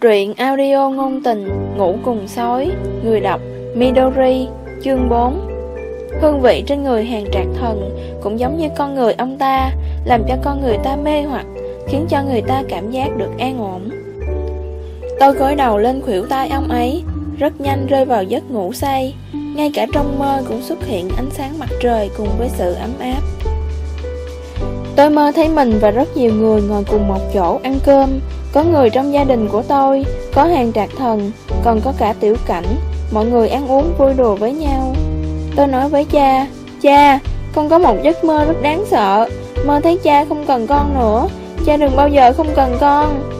Truyện audio ngôn tình Ngủ cùng sói, Người đọc Midori, Chương 4 Hương vị trên người hàng trạc thần Cũng giống như con người ông ta, Làm cho con người ta mê hoặc, Khiến cho người ta cảm giác được an ổn. Tôi gối đầu lên khuỷu tay ông ấy, Rất nhanh rơi vào giấc ngủ say, Ngay cả trong mơ cũng xuất hiện ánh sáng mặt trời Cùng với sự ấm áp. Tôi mơ thấy mình và rất nhiều người ngồi cùng một chỗ ăn cơm có người trong gia đình của tôi, có hàng trạc thần, còn có cả tiểu cảnh, mọi người ăn uống vui đùa với nhau. Tôi nói với cha, cha, con có một giấc mơ rất đáng sợ, mơ thấy cha không cần con nữa, cha đừng bao giờ không cần con.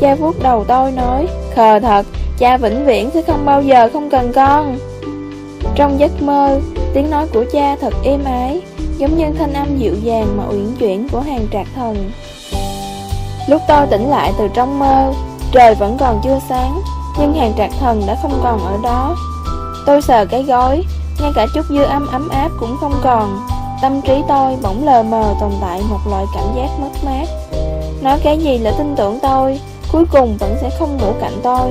Cha vuốt đầu tôi nói, khờ thật, cha vĩnh viễn sẽ không bao giờ không cần con. Trong giấc mơ, tiếng nói của cha thật êm ái, giống như thanh âm dịu dàng mà uyển chuyển của hàng trạc thần. Lúc tôi tỉnh lại từ trong mơ, trời vẫn còn chưa sáng, nhưng hàng trạc thần đã không còn ở đó. Tôi sờ cái gối, ngay cả chút dư âm ấm áp cũng không còn. Tâm trí tôi bỗng lờ mờ tồn tại một loại cảm giác mất mát. Nói cái gì là tin tưởng tôi, cuối cùng vẫn sẽ không ngủ cạnh tôi.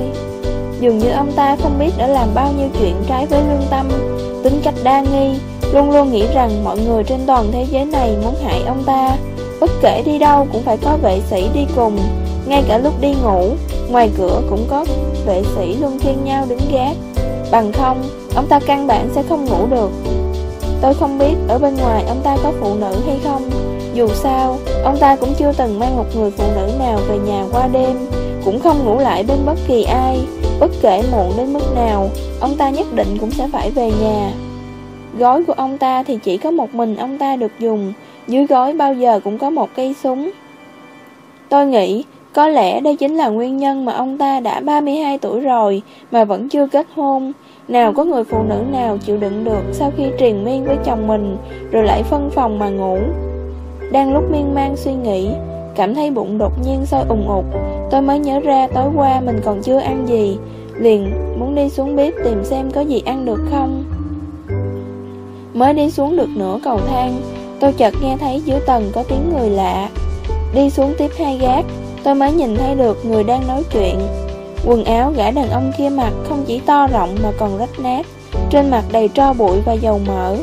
Dường như ông ta không biết đã làm bao nhiêu chuyện trái với lương tâm, tính cách đa nghi, luôn luôn nghĩ rằng mọi người trên toàn thế giới này muốn hại ông ta. Bất kể đi đâu cũng phải có vệ sĩ đi cùng, Ngay cả lúc đi ngủ. Ngoài cửa cũng có vệ sĩ luôn phiên nhau đứng gác Bằng không, Ông ta căn bản sẽ không ngủ được. Tôi không biết ở bên ngoài ông ta có phụ nữ hay không. Dù sao, Ông ta cũng chưa từng mang một người phụ nữ nào về nhà qua đêm, Cũng không ngủ lại bên bất kỳ ai. Bất kể muộn đến mức nào, Ông ta nhất định cũng sẽ phải về nhà. Gói của ông ta thì chỉ có một mình ông ta được dùng dưới gối bao giờ cũng có một cây súng. Tôi nghĩ, có lẽ đây chính là nguyên nhân mà ông ta đã 32 tuổi rồi mà vẫn chưa kết hôn. Nào có người phụ nữ nào chịu đựng được sau khi triền miên với chồng mình rồi lại phân phòng mà ngủ. Đang lúc miên man suy nghĩ, cảm thấy bụng đột nhiên sôi ùng ục, tôi mới nhớ ra tối qua mình còn chưa ăn gì, liền muốn đi xuống bếp tìm xem có gì ăn được không. Mới đi xuống được nửa cầu thang, Tôi chợt nghe thấy dưới tầng có tiếng người lạ. Đi xuống tiếp hai gác Tôi mới nhìn thấy được người đang nói chuyện. Quần áo gã đàn ông kia mặc không chỉ to rộng mà còn rách nát Trên mặt đầy tro bụi và dầu mỡ.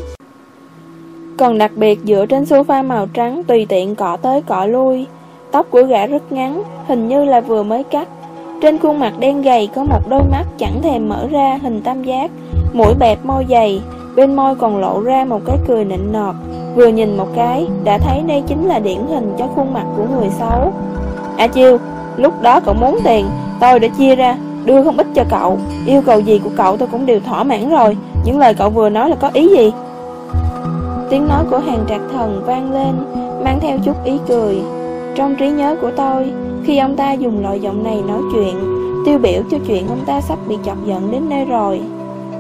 Còn đặc biệt dựa trên sofa màu trắng tùy tiện cọ tới cọ lui Tóc của gã rất ngắn, hình như là vừa mới cắt. Trên khuôn mặt đen gầy có một đôi mắt chẳng thèm mở ra hình tam giác Mũi bẹp môi dày, bên môi còn lộ ra một cái cười nịnh nọt. Vừa nhìn một cái, đã thấy đây chính là điển hình cho khuôn mặt của người xấu. A Chiêu, lúc đó cậu muốn tiền, tôi đã chia ra, đưa không ít cho cậu. Yêu cầu gì của cậu tôi cũng đều thỏa mãn rồi. Những lời cậu vừa nói là có ý gì? Tiếng nói của hàng trạc thần vang lên, mang theo chút ý cười. Trong trí nhớ của tôi, khi ông ta dùng loại giọng này nói chuyện, tiêu biểu cho chuyện ông ta sắp bị chọc giận đến nơi rồi.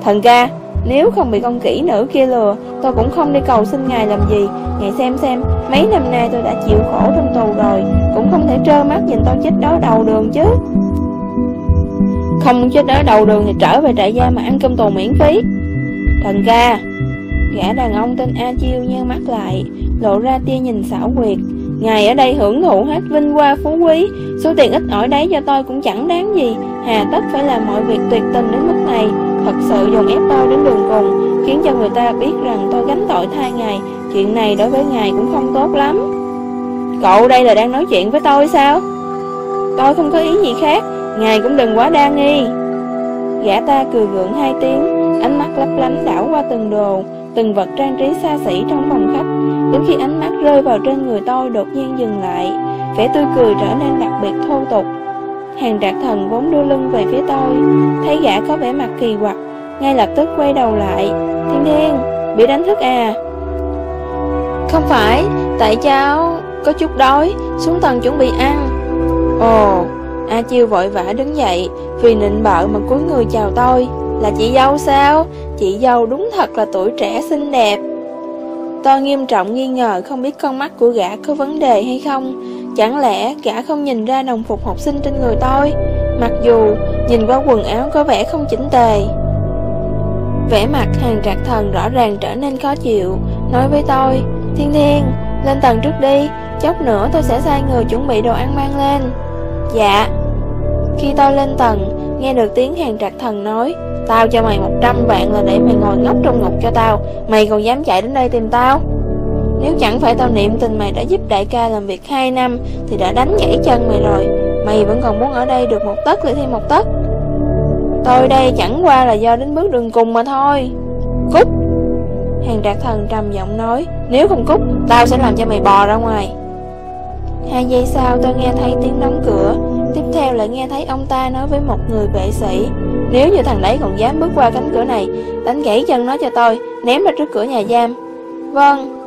Thần ca, nếu không bị con kỹ nữ kia lừa, Tôi cũng không đi cầu xin ngài làm gì. Ngài xem xem, Mấy năm nay tôi đã chịu khổ trong tù rồi, Cũng không thể trơ mắt nhìn tôi chết đói đầu đường chứ. Không chết đói đầu đường thì trở về trại giam mà ăn cơm tù miễn phí. Thần ca, Gã đàn ông tên A Chiêu nheo mắt lại, Lộ ra tia nhìn xảo quyệt. Ngài ở đây hưởng thụ hết vinh hoa phú quý, Số tiền ít ỏi đấy cho tôi cũng chẳng đáng gì. Hà tất phải làm mọi việc tuyệt tình đến mức này. Thật sự dồn ép tôi đến đường cùng, Khiến cho người ta biết rằng tôi gánh tội thay ngài Chuyện này đối với ngài cũng không tốt lắm. Cậu đây là đang nói chuyện với tôi sao? Tôi không có ý gì khác, Ngài cũng đừng quá đa nghi. Gã ta cười gượng hai tiếng, Ánh mắt lấp lánh đảo qua từng đồ, Từng vật trang trí xa xỉ trong phòng khách. Đến khi ánh mắt rơi vào trên người tôi đột nhiên dừng lại, Vẻ tươi cười trở nên đặc biệt thô tục. Hàng trạc thần vốn đưa lưng về phía tôi. Thấy gã có vẻ mặt kỳ quặc Ngay lập tức quay đầu lại. Thiên thiên, bị đánh thức à? Không phải Tại cháu có chút đói Xuống tầng chuẩn bị ăn. Ồ A Chiêu vội vã đứng dậy Vì nịnh bợ mà cúi người chào tôi. Là chị dâu sao? Chị dâu đúng thật là tuổi trẻ xinh đẹp. Tôi nghiêm trọng nghi ngờ không biết con mắt của gã có vấn đề hay không Chẳng lẽ gã không nhìn ra đồng phục học sinh trên người tôi? Mặc dù nhìn qua quần áo có vẻ không chỉnh tề. Vẻ mặt hàng trạc thần rõ ràng trở nên khó chịu. Nói với tôi Thiên thiên, lên tầng trước đi Chốc nữa tôi sẽ sai người chuẩn bị đồ ăn mang lên. Dạ. Khi tôi lên tầng, nghe được tiếng hàng trạc thần nói Tao cho mày 100 vạn là để mày ngồi ngốc trong ngục cho tao Mày còn dám chạy đến đây tìm tao? Nếu chẳng phải tao niệm tình mày đã giúp đại ca làm việc 2 năm, Thì đã đánh gãy chân mày rồi. Mày vẫn còn muốn ở đây được một tấc lại thêm một tấc. Tôi đây chẳng qua là do đến bước đường cùng mà thôi. Cút Hàng đạt thần trầm giọng nói, Nếu không cút Tao sẽ làm cho mày bò ra ngoài. Hai giây sau tôi nghe thấy tiếng đóng cửa. Tiếp theo lại nghe thấy ông ta nói với một người vệ sĩ, Nếu như thằng đấy còn dám bước qua cánh cửa này, Đánh gãy chân nó cho tôi, Ném ra trước cửa nhà giam. Vâng.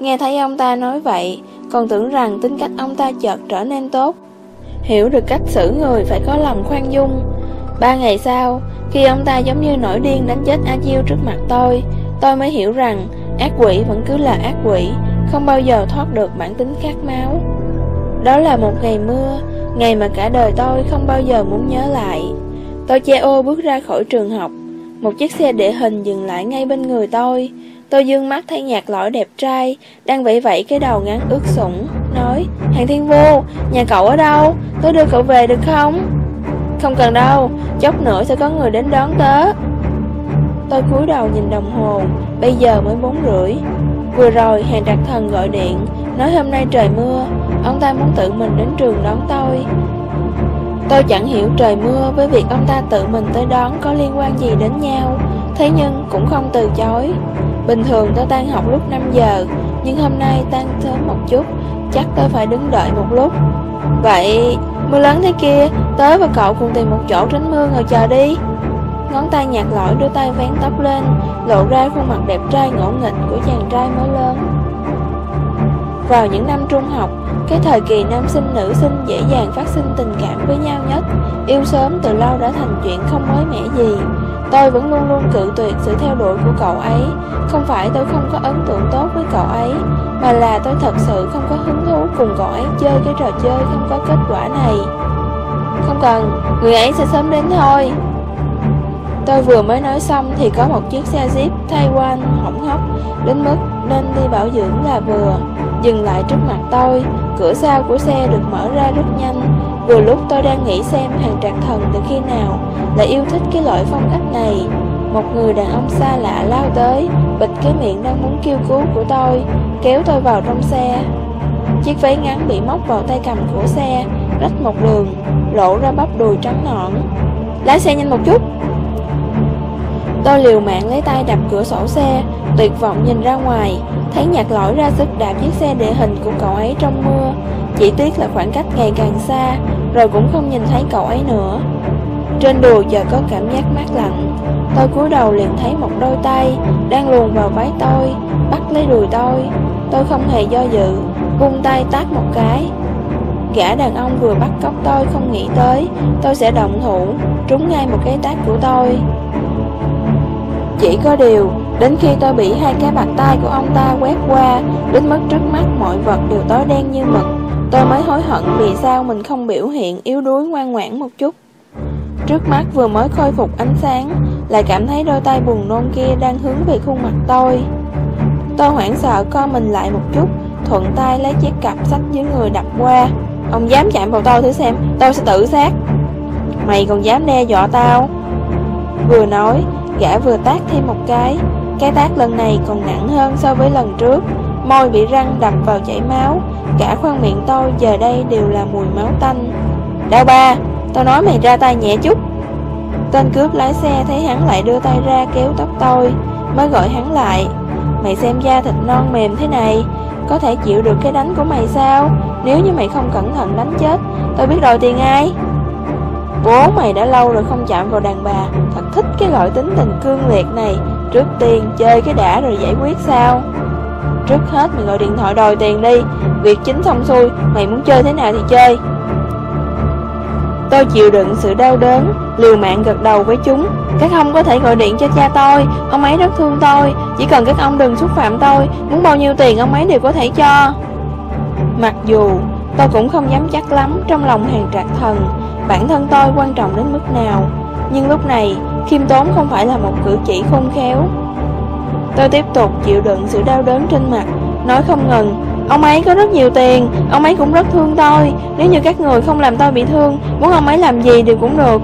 Nghe thấy ông ta nói vậy, Còn tưởng rằng tính cách ông ta chợt trở nên tốt. Hiểu được cách xử người phải có lòng khoan dung. Ba ngày sau, Khi ông ta giống như nổi điên đánh chết A Chiêu trước mặt tôi Tôi mới hiểu rằng Ác quỷ vẫn cứ là ác quỷ, Không bao giờ thoát được bản tính khát máu. Đó là một ngày mưa, Ngày mà cả đời tôi không bao giờ muốn nhớ lại. Tôi che ô bước ra khỏi trường học. Một chiếc xe địa hình dừng lại ngay bên người tôi. Tôi dương mắt thấy nhạc lõi đẹp trai, Đang vẫy vẫy cái đầu ngắn ướt sũng, Nói, Hàng thiên vô, Nhà cậu ở đâu? Tôi đưa cậu về được không? Không cần đâu, Chốc nữa sẽ có người đến đón tớ. Tôi cúi đầu nhìn đồng hồ, Bây giờ mới bốn rưỡi. Vừa rồi hàng trạc thần gọi điện, Nói hôm nay trời mưa, Ông ta muốn tự mình đến trường đón tôi. Tôi chẳng hiểu trời mưa với việc ông ta tự mình tới đón có liên quan gì đến nhau, Thế nhưng cũng không từ chối. Bình thường tôi tan học lúc 5 giờ, Nhưng hôm nay tan sớm một chút, Chắc tôi phải đứng đợi một lúc. Vậy, mưa lớn thế kia, Tớ và cậu cùng tìm một chỗ tránh mưa ngồi chờ đi. Ngón tay nhạt lõi đưa tay vén tóc lên, Lộ ra khuôn mặt đẹp trai ngỗ nghịch của chàng trai mới lớn. Vào những năm trung học Cái thời kỳ nam sinh nữ sinh dễ dàng phát sinh tình cảm với nhau nhất. Yêu sớm từ lâu đã thành chuyện không mới mẻ gì. Tôi vẫn luôn luôn cự tuyệt sự theo đuổi của cậu ấy. Không phải tôi không có ấn tượng tốt với cậu ấy Mà là tôi thật sự không có hứng thú cùng cậu ấy chơi cái trò chơi không có kết quả này. Không cần, người ấy sẽ sớm đến thôi. Tôi vừa mới nói xong thì có một chiếc xe Jeep Taiwan hỏng hóc đến mức nên đi bảo dưỡng là vừa. Dừng lại trước mặt tôi, cửa sau của xe được mở ra rất nhanh. Vừa lúc tôi đang nghĩ xem hàng trạc thần từ khi nào lại yêu thích cái loại phong cách này. Một người đàn ông xa lạ lao tới, bịt cái miệng đang muốn kêu cứu của tôi, kéo tôi vào trong xe. Chiếc váy ngắn bị móc vào tay cầm của xe, rách một đường, lộ ra bắp đùi trắng nõn. Lái xe nhanh một chút, Tôi liều mạng lấy tay đập cửa sổ xe, Tuyệt vọng nhìn ra ngoài. Thấy nhạc lỗi ra sức đạp chiếc xe địa hình của cậu ấy trong mưa. Chỉ tiếc là khoảng cách ngày càng xa, Rồi cũng không nhìn thấy cậu ấy nữa. Trên đùa giờ có cảm giác mát lạnh. Tôi cúi đầu liền thấy một đôi tay Đang luồn vào váy tôi, Bắt lấy đùi tôi. Tôi không hề do dự, Vung tay tát một cái. Gã đàn ông vừa bắt cóc tôi không nghĩ tới, Tôi sẽ động thủ, Trúng ngay một cái tát của tôi chỉ có điều, đến khi tôi bị hai cái bàn tay của ông ta quét qua, đến mức trước mắt mọi vật đều tối đen như mực, tôi mới hối hận vì sao mình không biểu hiện yếu đuối ngoan ngoãn một chút. Trước mắt vừa mới khôi phục ánh sáng, lại cảm thấy đôi tay buồn nôn kia đang hướng về khuôn mặt tôi. Tôi hoảng sợ co mình lại một chút, thuận tay lấy chiếc cặp sách dưới người đập qua. Ông dám chạm vào tôi thử xem, tôi sẽ tự sát. Mày còn dám đe dọa tao? Vừa nói, Gã vừa tác thêm một cái. Cái tác lần này còn nặng hơn so với lần trước. Môi bị răng đập vào chảy máu. Cả khoang miệng tôi giờ đây đều là mùi máu tanh. Đau ba Tôi nói mày ra tay nhẹ chút. Tên cướp lái xe thấy hắn lại đưa tay ra kéo tóc tôi, Mới gọi hắn lại. Mày xem da thịt non mềm thế này, Có thể chịu được cái đánh của mày sao? Nếu như mày không cẩn thận đánh chết Tôi biết đòi tiền ai? Bố mày đã lâu rồi không chạm vào đàn bà. Thật thích cái loại tính tình cương liệt này. Trước tiên chơi cái đã rồi giải quyết sao? Trước hết mày gọi điện thoại đòi tiền đi. Việc chính xong xuôi, Mày muốn chơi thế nào thì chơi. Tôi chịu đựng sự đau đớn, Liều mạng gật đầu với chúng. Các ông có thể gọi điện cho cha tôi, Ông ấy rất thương tôi. Chỉ cần các ông đừng xúc phạm tôi, Muốn bao nhiêu tiền ông ấy đều có thể cho. Mặc dù tôi cũng không dám chắc lắm Trong lòng hàng trạc thần bản thân tôi quan trọng đến mức nào? Nhưng lúc này, khiêm tốn không phải là một cử chỉ khôn khéo. Tôi tiếp tục chịu đựng sự đau đớn trên mặt Nói không ngừng Ông ấy có rất nhiều tiền Ông ấy cũng rất thương tôi. Nếu như các người không làm tôi bị thương Muốn ông ấy làm gì đều cũng được.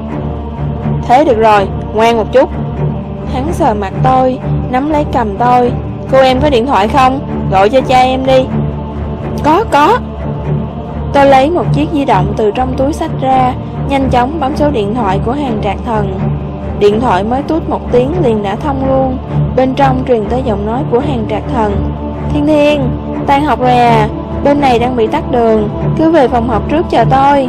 Thế được rồi, ngoan một chút. Hắn sờ mặt tôi Nắm lấy cầm tôi. Cô em có điện thoại không? Gọi cho cha em đi. Có, có. Tôi lấy một chiếc di động từ trong túi sách ra Nhanh chóng bấm số điện thoại của hàng trạc thần. Điện thoại mới tút một tiếng liền đã thông luôn Bên trong truyền tới giọng nói của hàng trạc thần. Thiên Thiên, tan học rồi à Bên này đang bị tắt đường Cứ về phòng học trước chờ tôi.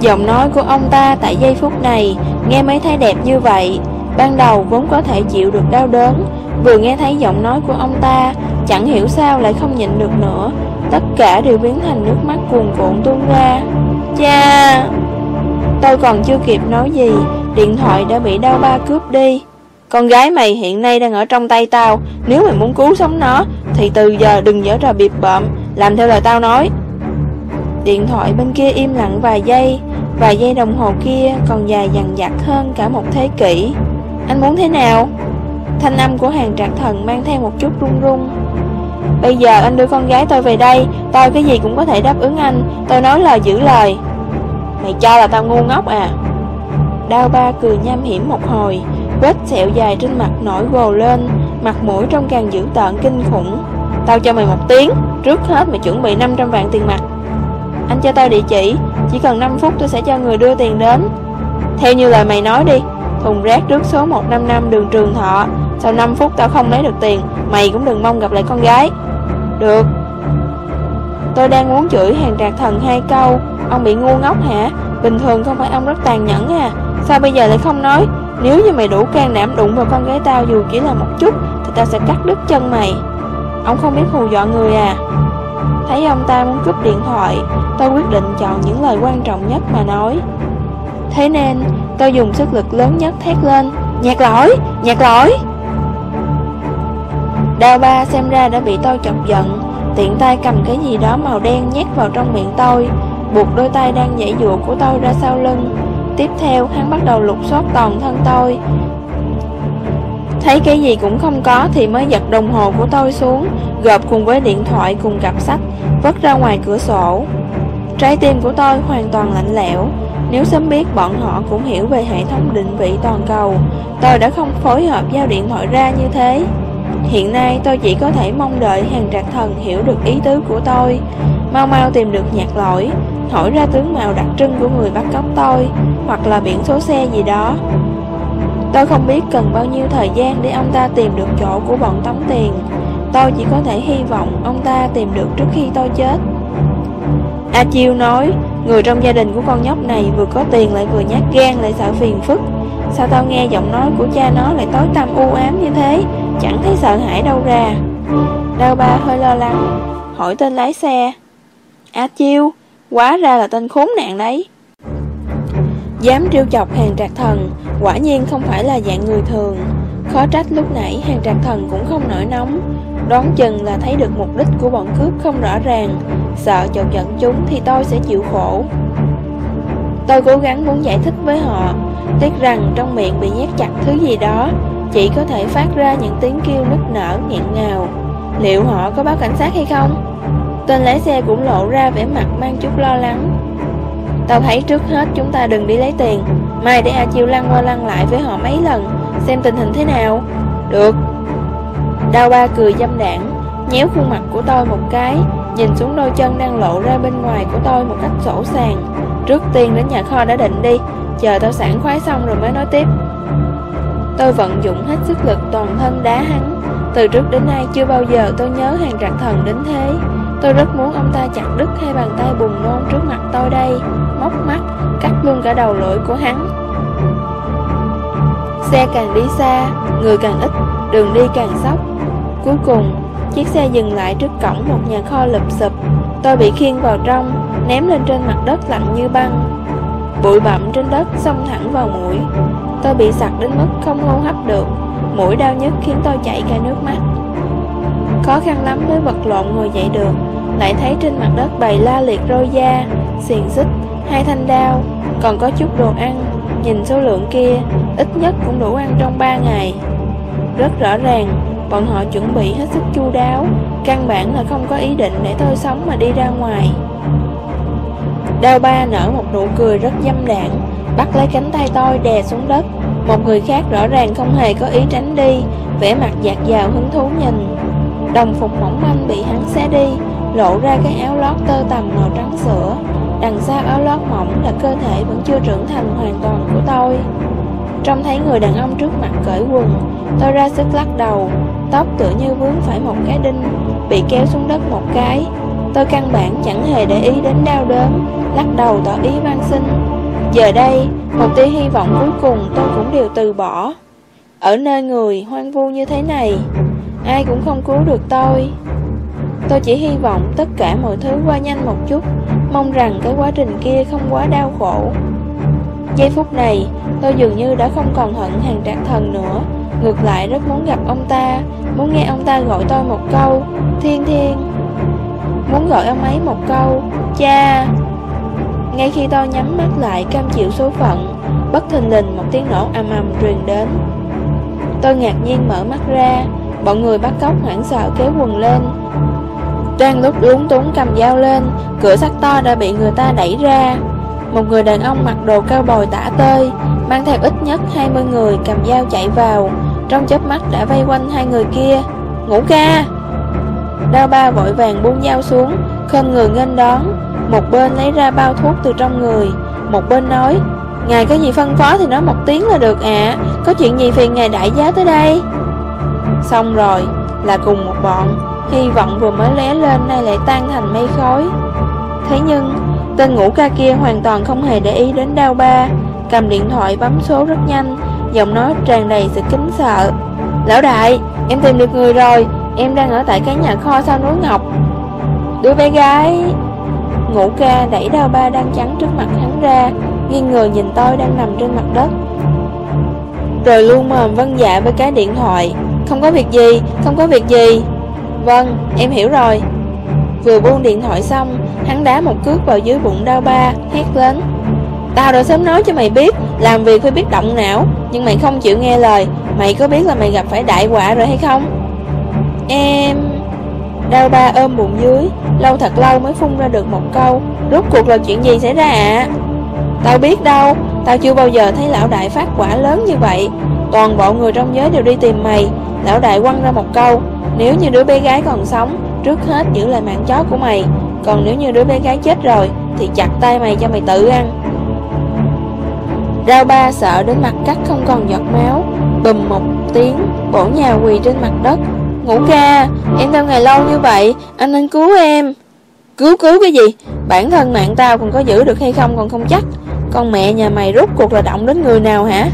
Giọng nói của ông ta tại giây phút này Nghe mấy thái đẹp như vậy Ban đầu vốn có thể chịu được đau đớn, Vừa nghe thấy giọng nói của ông ta, Chẳng hiểu sao lại không nhịn được nữa. Tất cả đều biến thành nước mắt cuồn cuộn tuôn ra. Cha! Tôi còn chưa kịp nói gì, Điện thoại đã bị đau ba cướp đi. Con gái mày hiện nay đang ở trong tay tao, Nếu mày muốn cứu sống nó, Thì từ giờ đừng dở trò bịp bợm, Làm theo lời tao nói. Điện thoại bên kia im lặng vài giây Vài giây đồng hồ kia còn dài dằng dặc hơn cả một thế kỷ. Anh muốn thế nào? Thanh âm của hàng trạc thần mang theo một chút run run. Bây giờ anh đưa con gái tôi về đây, Tôi cái gì cũng có thể đáp ứng anh. Tôi nói lời giữ lời. Mày cho là tao ngu ngốc à? Đao ba cười nham hiểm một hồi, Vết sẹo dài trên mặt nổi gồ lên, Mặt mũi trông càng dữ tợn kinh khủng. Tao cho mày một tiếng, Trước hết mày chuẩn bị 500 vạn tiền mặt. Anh cho tao địa chỉ Chỉ cần 5 phút tôi sẽ cho người đưa tiền đến. Theo như lời mày nói đi Thùng rác trước số 155 đường Trường Thọ. Sau 5 phút tao không lấy được tiền, Mày cũng đừng mong gặp lại con gái. Được. Tôi đang muốn chửi hàng trạc thần hai câu. Ông bị ngu ngốc hả? Bình thường không phải ông rất tàn nhẫn à? Sao bây giờ lại không nói? Nếu như mày đủ can đảm đụng vào con gái tao dù chỉ là một chút, Thì tao sẽ cắt đứt chân mày. Ông không biết hù dọa người à? Thấy ông ta muốn cướp điện thoại, Tôi quyết định chọn những lời quan trọng nhất mà nói. Thế nên tôi dùng sức lực lớn nhất thét lên. Nhạc lỗi, nhạc lỗi. Đào ba xem ra đã bị tôi chọc giận. Tiện tay cầm cái gì đó màu đen nhét vào trong miệng tôi. Buộc đôi tay đang nhảy dụa của tôi ra sau lưng. Tiếp theo hắn bắt đầu lục soát toàn thân tôi. Thấy cái gì cũng không có thì mới giật đồng hồ của tôi xuống Gộp cùng với điện thoại cùng cặp sách Vất ra ngoài cửa sổ. Trái tim của tôi hoàn toàn lạnh lẽo. Nếu sớm biết, bọn họ cũng hiểu về hệ thống định vị toàn cầu. Tôi đã không phối hợp giao điện thoại ra như thế. Hiện nay, tôi chỉ có thể mong đợi hàng trạc thần hiểu được ý tứ của tôi. Mau mau tìm được nhạc lỗi. Hỏi ra tướng mạo đặc trưng của người bắt cóc tôi, Hoặc là biển số xe gì đó. Tôi không biết cần bao nhiêu thời gian để ông ta tìm được chỗ của bọn tống tiền. Tôi chỉ có thể hy vọng ông ta tìm được trước khi tôi chết. A Chiêu nói Người trong gia đình của con nhóc này vừa có tiền lại vừa nhát gan, lại sợ phiền phức. Sao tao nghe giọng nói của cha nó lại tối tăm u ám như thế? Chẳng thấy sợ hãi đâu ra. Đau ba hơi lo lắng, Hỏi tên lái xe. A Chiêu, Quá ra là tên khốn nạn đấy. Dám trêu chọc hàng trạc thần, Quả nhiên không phải là dạng người thường. Khó trách lúc nãy hàng trạc thần cũng không nổi nóng. Đoán chừng là thấy được mục đích của bọn cướp không rõ ràng. Sợ chọc giận chúng thì tôi sẽ chịu khổ. Tôi cố gắng muốn giải thích với họ, Tiếc rằng trong miệng bị nhét chặt thứ gì đó, Chỉ có thể phát ra những tiếng kêu nức nở nghẹn ngào. Liệu họ có báo cảnh sát hay không? Tên lái xe cũng lộ ra vẻ mặt mang chút lo lắng. Tao thấy trước hết chúng ta đừng đi lấy tiền. Mai để A Chiêu lăn qua lăn lại với họ mấy lần, Xem tình hình thế nào. Được. Đào ba cười dâm đảng Nhéo khuôn mặt của tôi một cái Nhìn xuống đôi chân đang lộ ra bên ngoài của tôi một cách sổ sàng. Trước tiên đến nhà kho đã định đi Chờ tao sẵn khoái xong rồi mới nói tiếp. Tôi vận dụng hết sức lực toàn thân đá hắn. Từ trước đến nay chưa bao giờ tôi nhớ hàng trạng thần đến thế. Tôi rất muốn ông ta chặt đứt hai bàn tay bùng nôn trước mặt tôi đây Móc mắt, cắt luôn cả đầu lưỡi của hắn. Xe càng đi xa, người càng ít, đường đi càng sóc. Cuối cùng, chiếc xe dừng lại trước cổng một nhà kho lụp xụp. Tôi bị khiêng vào trong, ném lên trên mặt đất lạnh như băng. Bụi bặm trên đất xông thẳng vào mũi. Tôi bị sặc đến mức không hô hấp được. Mũi đau nhất khiến tôi chảy cả nước mắt. Khó khăn lắm mới vật lộn ngồi dậy được. Lại thấy trên mặt đất bày la liệt roi da xiềng xích, hai thanh đao. Còn có chút đồ ăn. Nhìn số lượng kia Ít nhất cũng đủ ăn trong 3 ngày. Rất rõ ràng Bọn họ chuẩn bị hết sức chu đáo. Căn bản là không có ý định để tôi sống mà đi ra ngoài. Đao ba nở một nụ cười rất dâm đạn, Bắt lấy cánh tay tôi đè xuống đất. Một người khác rõ ràng không hề có ý tránh đi, vẻ mặt dạt dào hứng thú nhìn. Đồng phục mỏng manh bị hắn xé đi, Lộ ra cái áo lót tơ tằm màu trắng sữa. Đằng sau áo lót mỏng là cơ thể vẫn chưa trưởng thành hoàn toàn của tôi. Trông thấy người đàn ông trước mặt cởi quần Tôi ra sức lắc đầu. Tóc tựa như vướng phải một cái đinh Bị kéo xuống đất một cái. Tôi căn bản chẳng hề để ý đến đau đớn Lắc đầu tỏ ý van xin. Giờ đây, một tia hy vọng cuối cùng tôi cũng đều từ bỏ. Ở nơi người hoang vu như thế này Ai cũng không cứu được tôi. Tôi chỉ hy vọng tất cả mọi thứ qua nhanh một chút Mong rằng cái quá trình kia không quá đau khổ. Giây phút này, Tôi dường như đã không còn hận hàng trạc thần nữa. Ngược lại rất muốn gặp ông ta, Muốn nghe ông ta gọi tôi một câu. Thiên thiên, Muốn gọi ông ấy một câu. Cha! Ngay khi tôi nhắm mắt lại, cam chịu số phận, Bất thình lình một tiếng nổ ầm ầm truyền đến. Tôi ngạc nhiên mở mắt ra, Bọn người bắt cóc hoảng sợ kéo quần lên. Đang lúc lúng túng cầm dao lên, Cửa sắt to đã bị người ta đẩy ra. Một người đàn ông mặc đồ cao bồi tả tơi, Mang theo ít nhất 20 người cầm dao chạy vào. Trong chớp mắt đã vây quanh hai người kia. Ngủ ca! Đao ba vội vàng buông dao xuống Khom người nghênh đón. Một bên lấy ra bao thuốc từ trong người. Một bên nói, Ngài có gì phân phó thì nói một tiếng là được ạ. Có chuyện gì phiền ngài đại giá tới đây? Xong rồi, Là cùng một bọn, Hy vọng vừa mới lé lên nay lại tan thành mây khói. Thế nhưng Tên ngũ ca kia hoàn toàn không hề để ý đến đao ba. Cầm điện thoại bấm số rất nhanh Giọng nói tràn đầy sự kính sợ. Lão đại Em tìm được người rồi Em đang ở tại cái nhà kho sau núi Ngọc. Đứa bé gái Ngũ ca đẩy đao ba đang trắng trước mặt hắn ra Nghiêng người nhìn tôi đang nằm trên mặt đất. Rồi luôn mồm vân dạ với cái điện thoại. Không có việc gì Không có việc gì. Vâng, em hiểu rồi. Vừa buông điện thoại xong Hắn đá một cước vào dưới bụng đau ba, Hét lớn. Tao đã sớm nói cho mày biết, Làm việc phải biết động não, Nhưng mày không chịu nghe lời. Mày có biết là mày gặp phải đại quả rồi hay không? Em Đau ba ôm bụng dưới, Lâu thật lâu mới phun ra được một câu. Rốt cuộc là chuyện gì xảy ra ạ? Tao biết đâu, Tao chưa bao giờ thấy lão đại phát quả lớn như vậy. Toàn bộ người trong giới đều đi tìm mày. Lão đại quăng ra một câu. Nếu như đứa bé gái còn sống, Trước hết giữ lại mạng chó của mày. Còn nếu như đứa bé gái chết rồi, Thì chặt tay mày cho mày tự ăn. Rao ba sợ đến mặt cắt không còn giọt máu. Bùm một tiếng, Bổ nhà quỳ trên mặt đất. Ngủ ca Em theo ngày lâu như vậy, Anh nên cứu em. Cứu cứu cái gì? Bản thân mạng tao còn có giữ được hay không còn không chắc. Con mẹ nhà mày rút cuộc là động đến người nào hả?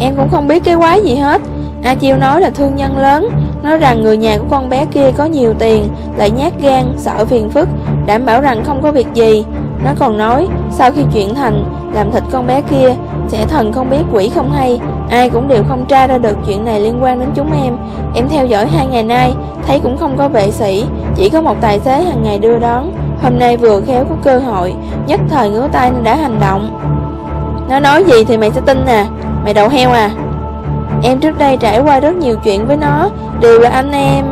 Em cũng không biết cái quái gì hết. A Chiêu nói là thương nhân lớn Nói rằng người nhà của con bé kia có nhiều tiền Lại nhát gan, sợ phiền phức Đảm bảo rằng không có việc gì. Nó còn nói sau khi chuyện thành Làm thịt con bé kia Sẽ thần không biết quỷ không hay Ai cũng đều không tra ra được chuyện này liên quan đến chúng em. Em theo dõi hai ngày nay Thấy cũng không có vệ sĩ Chỉ có một tài xế hàng ngày đưa đón. Hôm nay vừa khéo có cơ hội Nhất thời ngứa tay nên đã hành động. Nó nói gì thì mày sẽ tin nè Mày đầu heo à? Em trước đây trải qua rất nhiều chuyện với nó, Đều là anh em.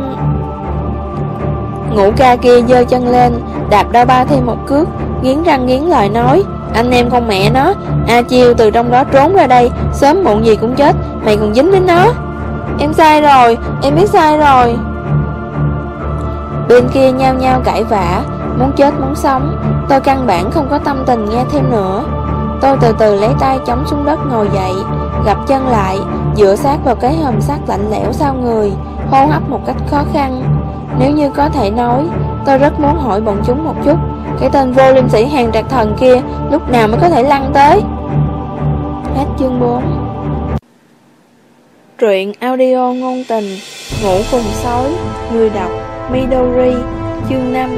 Ngũ ca kia giơ chân lên, Đạp đau ba thêm một cước, Nghiến răng nghiến lời nói, Anh em con mẹ nó, A Chiêu từ trong đó trốn ra đây, Sớm muộn gì cũng chết, Mày còn dính đến nó. Em sai rồi, Em biết sai rồi. Bên kia nhao nhao cãi vã, Muốn chết muốn sống, Tôi căn bản không có tâm tình nghe thêm nữa. Tôi từ từ lấy tay chống xuống đất ngồi dậy Gặp chân lại Dựa sát vào cái hầm sắt lạnh lẽo sau người, Hô hấp một cách khó khăn. Nếu như có thể nói, Tôi rất muốn hỏi bọn chúng một chút, Cái tên vô liêm sĩ hàng đặc thần kia Lúc nào mới có thể lăn tới? Hết chương 4 Truyện audio ngôn tình Ngủ cùng sói, Người đọc, Midori, Chương 5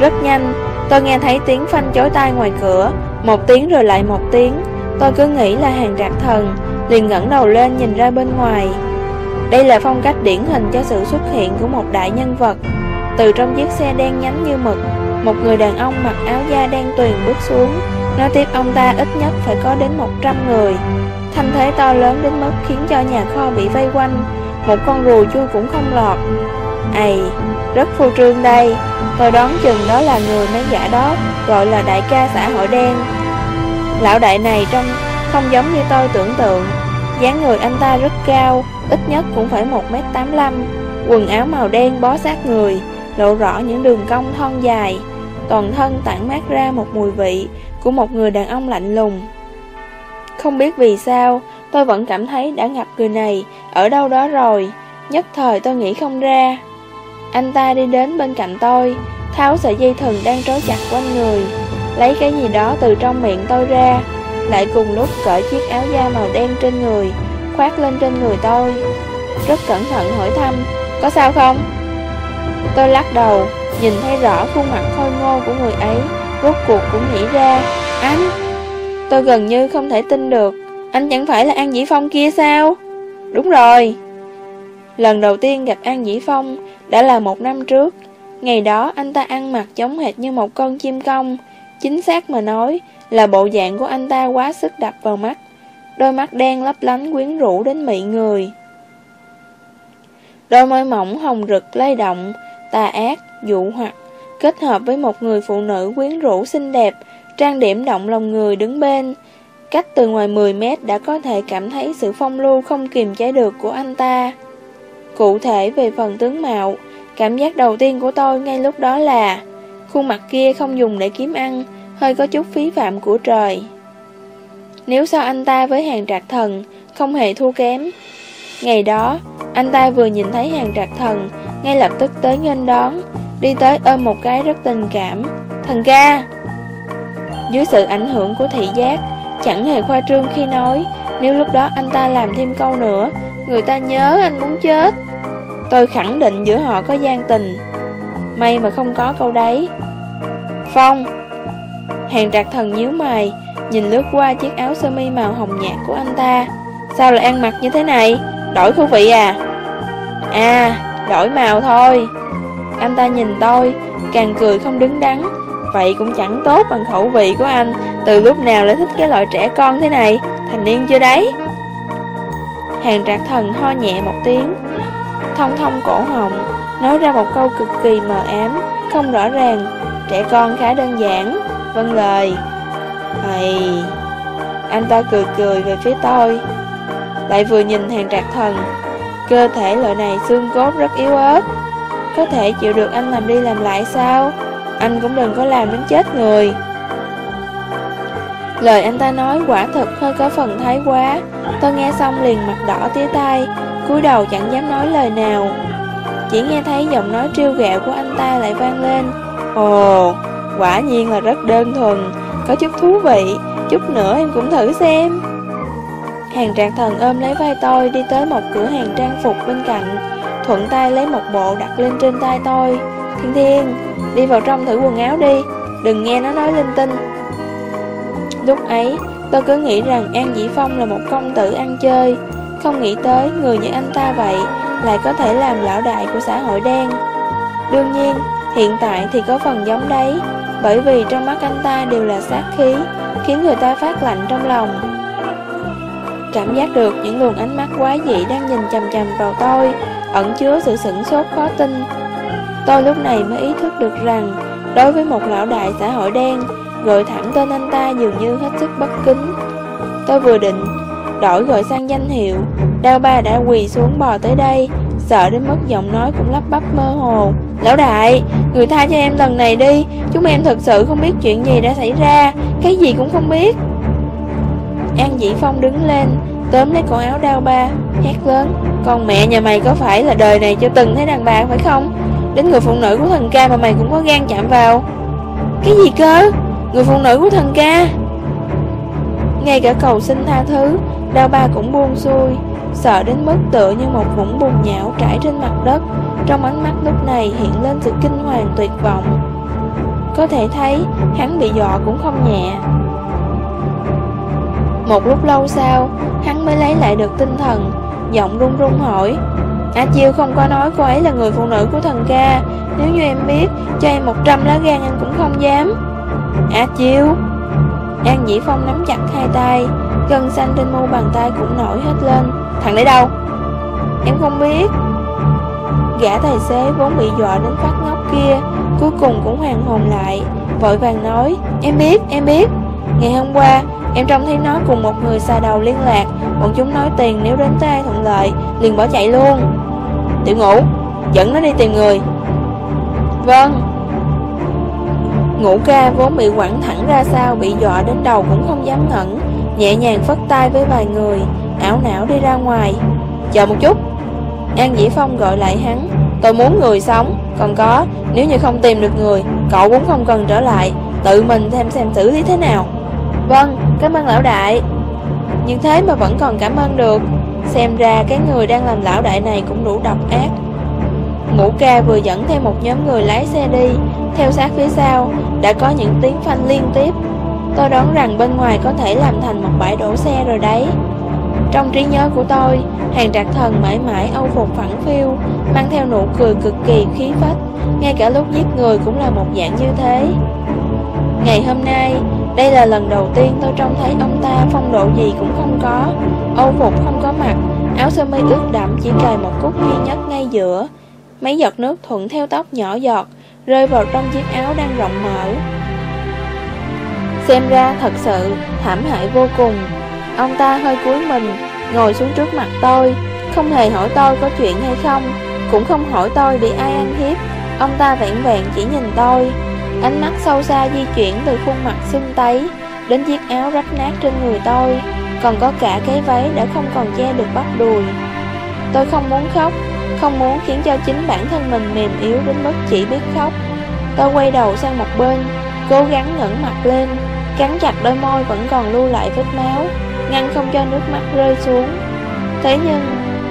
Rất nhanh, Tôi nghe thấy tiếng phanh chối tai ngoài cửa, Một tiếng rồi lại một tiếng. Tôi cứ nghĩ là hàng rạc thần Liền ngẩng đầu lên nhìn ra bên ngoài. Đây là phong cách điển hình cho sự xuất hiện của một đại nhân vật. Từ trong chiếc xe đen nhánh như mực Một người đàn ông mặc áo da đen tuyền bước xuống Nói tiếp ông ta ít nhất phải có đến 100 người. Thanh thế to lớn đến mức khiến cho nhà kho bị vây quanh Một con rùa chui cũng không lọt. Ây, rất phô trương đây. Tôi đoán chừng đó là người mấy gã đó Gọi là đại ca xã hội đen. Lão đại này trong không giống như tôi tưởng tượng. Dáng người anh ta rất cao, Ít nhất cũng phải 1m85 Quần áo màu đen bó sát người, Lộ rõ những đường cong thon dài. Toàn thân tản mát ra một mùi vị Của một người đàn ông lạnh lùng. Không biết vì sao, Tôi vẫn cảm thấy đã gặp người này, Ở đâu đó rồi. Nhất thời tôi nghĩ không ra. Anh ta đi đến bên cạnh tôi, Tháo sợi dây thừng đang trói chặt quanh người, Lấy cái gì đó từ trong miệng tôi ra. Lại cùng lúc cởi chiếc áo da màu đen trên người, Khoác lên trên người tôi. Rất cẩn thận hỏi thăm, Có sao không? Tôi lắc đầu, Nhìn thấy rõ khuôn mặt khôi ngô của người ấy, Rốt cuộc cũng nghĩ ra, Anh, Tôi gần như không thể tin được, Anh chẳng phải là An Dĩ Phong kia sao? Đúng rồi. Lần đầu tiên gặp An Dĩ Phong Đã là một năm trước. Ngày đó anh ta ăn mặc giống hệt như một con chim công Chính xác mà nói là bộ dạng của anh ta quá sức đập vào mắt. Đôi mắt đen lấp lánh quyến rũ đến mị người. Đôi môi mỏng hồng rực lay động Tà ác, dụ hoặc Kết hợp với một người phụ nữ quyến rũ xinh đẹp Trang điểm động lòng người đứng bên. Cách từ ngoài 10 mét đã có thể cảm thấy sự phong lưu không kiềm chế được của anh ta. Cụ thể về phần tướng mạo Cảm giác đầu tiên của tôi ngay lúc đó là Khuôn mặt kia không dùng để kiếm ăn Hơi có chút phí phạm của trời. Nếu so anh ta với hàng trạc thần Không hề thua kém? Ngày đó, Anh ta vừa nhìn thấy hàng trạc thần, Ngay lập tức tới nghênh đón, Đi tới ôm một cái rất tình cảm. Thần ca! Dưới sự ảnh hưởng của thị giác, Chẳng hề khoa trương khi nói, Nếu lúc đó anh ta làm thêm câu nữa, Người ta nhớ anh muốn chết. Tôi khẳng định giữa họ có gian tình. May mà không có câu đấy. Phong! Hàng trạc thần nhíu mày, Nhìn lướt qua chiếc áo sơ mi màu hồng nhạt của anh ta. Sao lại ăn mặc như thế này? Đổi khẩu vị à? À đổi màu thôi. Anh ta nhìn tôi, Càng cười không đứng đắn. Vậy cũng chẳng tốt bằng khẩu vị của anh. Từ lúc nào lại thích cái loại trẻ con thế này? Thành niên chưa đấy. Hàng trạc thần ho nhẹ một tiếng. Thông thông cổ họng, Nói ra một câu cực kỳ mờ ám, Không rõ ràng. Trẻ con khá đơn giản. Vâng lời. Thầy Anh ta cười cười về phía tôi. Lại vừa nhìn hàng trạc thần Cơ thể loại này xương cốt rất yếu ớt. Có thể chịu được anh làm đi làm lại sao? Anh cũng đừng có làm đến chết người. Lời anh ta nói quả thực hơi có phần thái quá. Tôi nghe xong liền mặt đỏ tía tai cúi đầu chẳng dám nói lời nào. Chỉ nghe thấy giọng nói trêu ghẹo của anh ta lại vang lên. Ồ, quả nhiên là rất đơn thuần. Có chút thú vị, Chút nữa em cũng thử xem. Hàng trạc thần ôm lấy vai tôi Đi tới một cửa hàng trang phục bên cạnh, Thuận tay lấy một bộ đặt lên trên tay tôi. Thiên Thiên, Đi vào trong thử quần áo đi, Đừng nghe nó nói linh tinh. Lúc ấy, tôi cứ nghĩ rằng An Dĩ Phong là một công tử ăn chơi. Không nghĩ tới người như anh ta vậy Lại có thể làm lão đại của xã hội đen. Đương nhiên, Hiện tại thì có phần giống đấy. Bởi vì trong mắt anh ta đều là sát khí, Khiến người ta phát lạnh trong lòng. Cảm giác được những luồng ánh mắt quái dị đang nhìn chầm chầm vào tôi, Ẩn chứa sự sửng sốt khó tin. Tôi lúc này mới ý thức được rằng, Đối với một lão đại xã hội đen, Gọi thẳng tên anh ta dường như hết sức bất kính. Tôi vừa định Đổi gọi sang danh hiệu, Đao ba đã quỳ xuống bò tới đây, Sợ đến mức giọng nói cũng lắp bắp mơ hồ. Lão đại, Người tha cho em lần này đi. Chúng em thật sự không biết chuyện gì đã xảy ra. Cái gì cũng không biết. An Dĩ Phong đứng lên, Tóm lấy cổ áo đao ba, Hét lớn. Con mẹ nhà mày có phải là đời này cho từng thấy đàn bà phải không? Đến người phụ nữ của thần ca mà mày cũng có gan chạm vào. Cái gì cơ? Người phụ nữ của thần ca. Ngay cả cầu xin tha thứ, Đao ba cũng buông xuôi. Sợ đến mức tựa như một vũng bùn nhão trải trên mặt đất. Trong ánh mắt lúc này hiện lên sự kinh hoàng tuyệt vọng. Có thể thấy, hắn bị dọa cũng không nhẹ. Một lúc lâu sau, Hắn mới lấy lại được tinh thần, Giọng run run hỏi A Chiêu không có nói cô ấy là người phụ nữ của thần ca, Nếu như em biết, Cho em 100 lá gan em cũng không dám. A Chiêu. An Dĩ Phong nắm chặt hai tay Gân xanh trên mu bàn tay cũng nổi hết lên. Thằng đấy đâu? Em không biết. Gã tài xế vốn bị dọa đến phát ngốc kia Cuối cùng cũng hoàn hồn lại. Vội vàng nói Em biết, em biết. Ngày hôm qua, em trông thấy nó cùng một người xà đầu liên lạc. Bọn chúng nói tiền nếu đến tay thuận lợi Liền bỏ chạy luôn. Tiểu ngủ, dẫn nó đi tìm người. Vâng. Ngũ ca vốn bị quẳng thẳng ra sao Bị dọa đến đầu cũng không dám ngẩn. Nhẹ nhàng phất tay với vài người, Ảo não đi ra ngoài. Chờ một chút. An Dĩ Phong gọi lại hắn, Tôi muốn người sống, Còn có, Nếu như không tìm được người, Cậu cũng không cần trở lại, Tự mình thêm xem xử lý thế nào. Vâng Cảm ơn lão đại. Nhưng thế mà vẫn còn cảm ơn được. Xem ra cái người đang làm lão đại này cũng đủ độc ác. Ngũ ca vừa dẫn theo một nhóm người lái xe đi. Theo sát phía sau, Đã có những tiếng phanh liên tiếp. Tôi đoán rằng bên ngoài có thể làm thành một bãi đổ xe rồi đấy. Trong trí nhớ của tôi, Hàng trạc thần mãi mãi âu phục phẳng phiêu Mang theo nụ cười cực kỳ khí phách, Ngay cả lúc giết người cũng là một dạng như thế. Ngày hôm nay, Đây là lần đầu tiên tôi trông thấy ông ta, phong độ gì cũng không có, Âu phục không có mặt, Áo sơ mi ướt đậm chỉ cài một cúc duy nhất ngay giữa. Mấy giọt nước thuận theo tóc nhỏ giọt, Rơi vào trong chiếc áo đang rộng mở. Xem ra thật sự thảm hại vô cùng. Ông ta hơi cúi mình, Ngồi xuống trước mặt tôi. Không hề hỏi tôi có chuyện hay không, Cũng không hỏi tôi bị ai ăn hiếp. Ông ta vẹn vẹn chỉ nhìn tôi. Ánh mắt sâu xa di chuyển từ khuôn mặt xinh tấy Đến chiếc áo rách nát trên người tôi. Còn có cả cái váy đã không còn che được bắp đùi. Tôi không muốn khóc, Không muốn khiến cho chính bản thân mình mềm yếu đến mức chỉ biết khóc. Tôi quay đầu sang một bên, Cố gắng ngẩng mặt lên. Cắn chặt đôi môi vẫn còn lưu lại vết máu, Ngăn không cho nước mắt rơi xuống. Thế nhưng,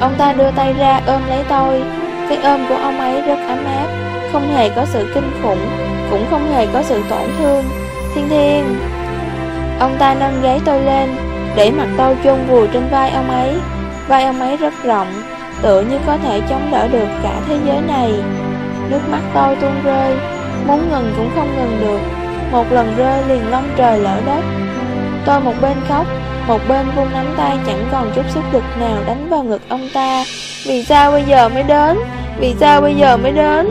Ông ta đưa tay ra ôm lấy tôi. Cái ôm của ông ấy rất ấm áp, Không hề có sự kinh khủng, Cũng không hề có sự tổn thương. Thiên thiên! Ông ta nâng gáy tôi lên, Để mặt tôi chôn vùi trên vai ông ấy. Vai ông ấy rất rộng, Tựa như có thể chống đỡ được cả thế giới này. Nước mắt tôi tuôn rơi, Muốn ngừng cũng không ngừng được. Một lần rơi liền long trời lỡ đất. Tôi một bên khóc Một bên vung nắm tay chẳng còn chút sức lực nào đánh vào ngực ông ta. Vì sao bây giờ mới đến? Vì sao bây giờ mới đến?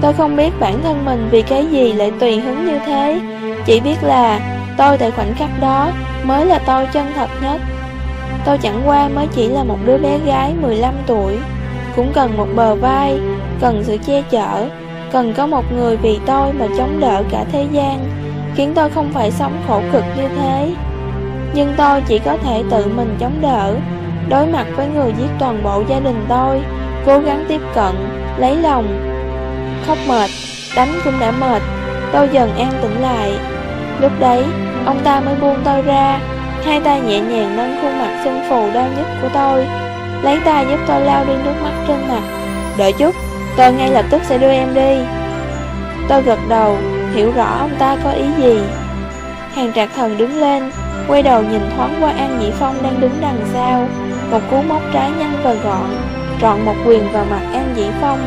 Tôi không biết bản thân mình vì cái gì lại tùy hứng như thế. Chỉ biết là tôi tại khoảnh khắc đó mới là tôi chân thật nhất. Tôi chẳng qua mới chỉ là một đứa bé gái 15 tuổi. Cũng cần một bờ vai, cần sự che chở Cần có một người vì tôi mà chống đỡ cả thế gian Khiến tôi không phải sống khổ cực như thế. Nhưng tôi chỉ có thể tự mình chống đỡ Đối mặt với người giết toàn bộ gia đình tôi Cố gắng tiếp cận, lấy lòng. Khóc mệt, đánh cũng đã mệt Tôi dần an tĩnh lại. Lúc đấy, ông ta mới buông tôi ra Hai tay nhẹ nhàng nâng khuôn mặt xưng phù đau nhất của tôi Lấy tay giúp tôi lau đi nước mắt trên mặt. Đợi chút Tôi ngay lập tức sẽ đưa em đi. Tôi gật đầu, Hiểu rõ ông ta có ý gì. Hàng trạc thần đứng lên, Quay đầu nhìn thoáng qua An Nhị Phong đang đứng đằng sau. Một cú móc trái nhanh và gọn, Trọn một quyền vào mặt An Nhị Phong.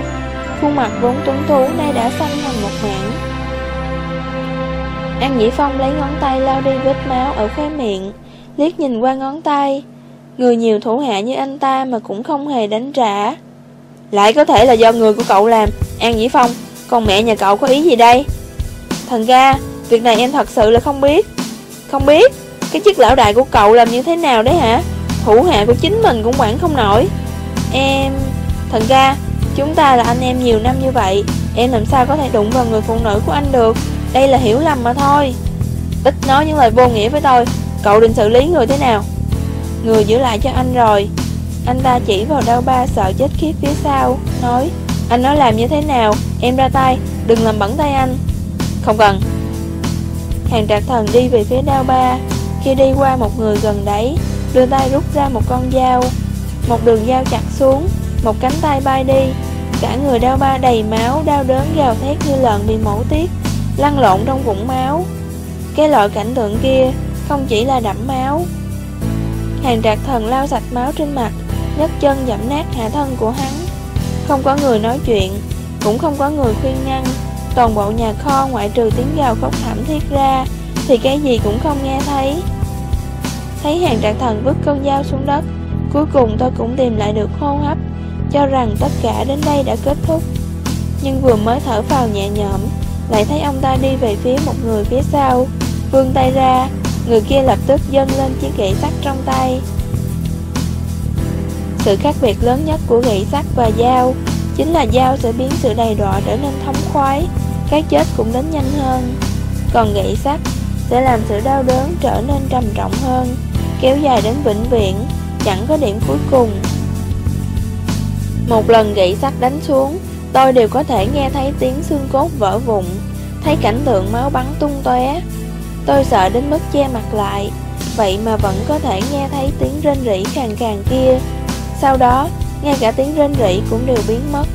Khuôn mặt vốn tuấn tú nay đã xanh thành một mảng. An Nhị Phong lấy ngón tay lau đi vết máu ở khóe miệng, Liếc nhìn qua ngón tay. Người nhiều thủ hạ như anh ta mà cũng không hề đánh trả lại có thể là do người của cậu làm, An Dĩ Phong. Còn mẹ nhà cậu có ý gì đây? Thần ra, Việc này em thật sự là không biết. Không biết? Cái chức lão đại của cậu làm như thế nào đấy hả? Thủ hạ của chính mình cũng quản không nổi. Em Thần ra, Chúng ta là anh em nhiều năm như vậy. Em làm sao có thể đụng vào người phụ nữ của anh được? Đây là hiểu lầm mà thôi. Ít nói những lời vô nghĩa với tôi. Cậu định xử lý người thế nào? Người giữ lại cho anh rồi anh ta chỉ vào đau ba sợ chết khiếp phía sau, Nói, Anh nói làm như thế nào? Em ra tay, Đừng làm bẩn tay anh. Không cần. Hàng trạc thần đi về phía đao ba. Khi đi qua một người gần đấy, Đưa tay rút ra một con dao. Một đường dao chặt xuống, Một cánh tay bay đi. Cả người đao ba đầy máu, Đau đớn gào thét như lợn bị mổ tiết, Lăn lộn trong vũng máu. Cái loại cảnh tượng kia Không chỉ là đẫm máu. Hàng trạc thần lau sạch máu trên mặt nhấc chân dẫm nát hạ thân của hắn. Không có người nói chuyện, cũng không có người khuyên ngăn. Toàn bộ nhà kho ngoại trừ tiếng gào khóc thảm thiết ra, thì cái gì cũng không nghe thấy. Thấy hàng trạng thần vứt con dao xuống đất, Cuối cùng tôi cũng tìm lại được hô hấp Cho rằng tất cả đến đây đã kết thúc Nhưng vừa mới thở vào nhẹ nhõm Lại thấy ông ta đi về phía một người phía sau Vươn tay ra Người kia lập tức dâng lên chiếc gậy sắt trong tay sự khác biệt lớn nhất của gậy sắt và dao Chính là dao sẽ biến sự đầy đọa trở nên thống khoái, Cái chết cũng đến nhanh hơn. Còn gậy sắt sẽ làm sự đau đớn trở nên trầm trọng hơn, Kéo dài đến vĩnh viễn, Chẳng có điểm cuối cùng. Một lần gậy sắt đánh xuống, Tôi đều có thể nghe thấy tiếng xương cốt vỡ vụn, Thấy cảnh tượng máu bắn tung tóe. Tôi sợ đến mức che mặt lại, Vậy mà vẫn có thể nghe thấy tiếng rên rỉ khàn khàn kia. Sau đó, ngay cả tiếng rên rỉ cũng đều biến mất.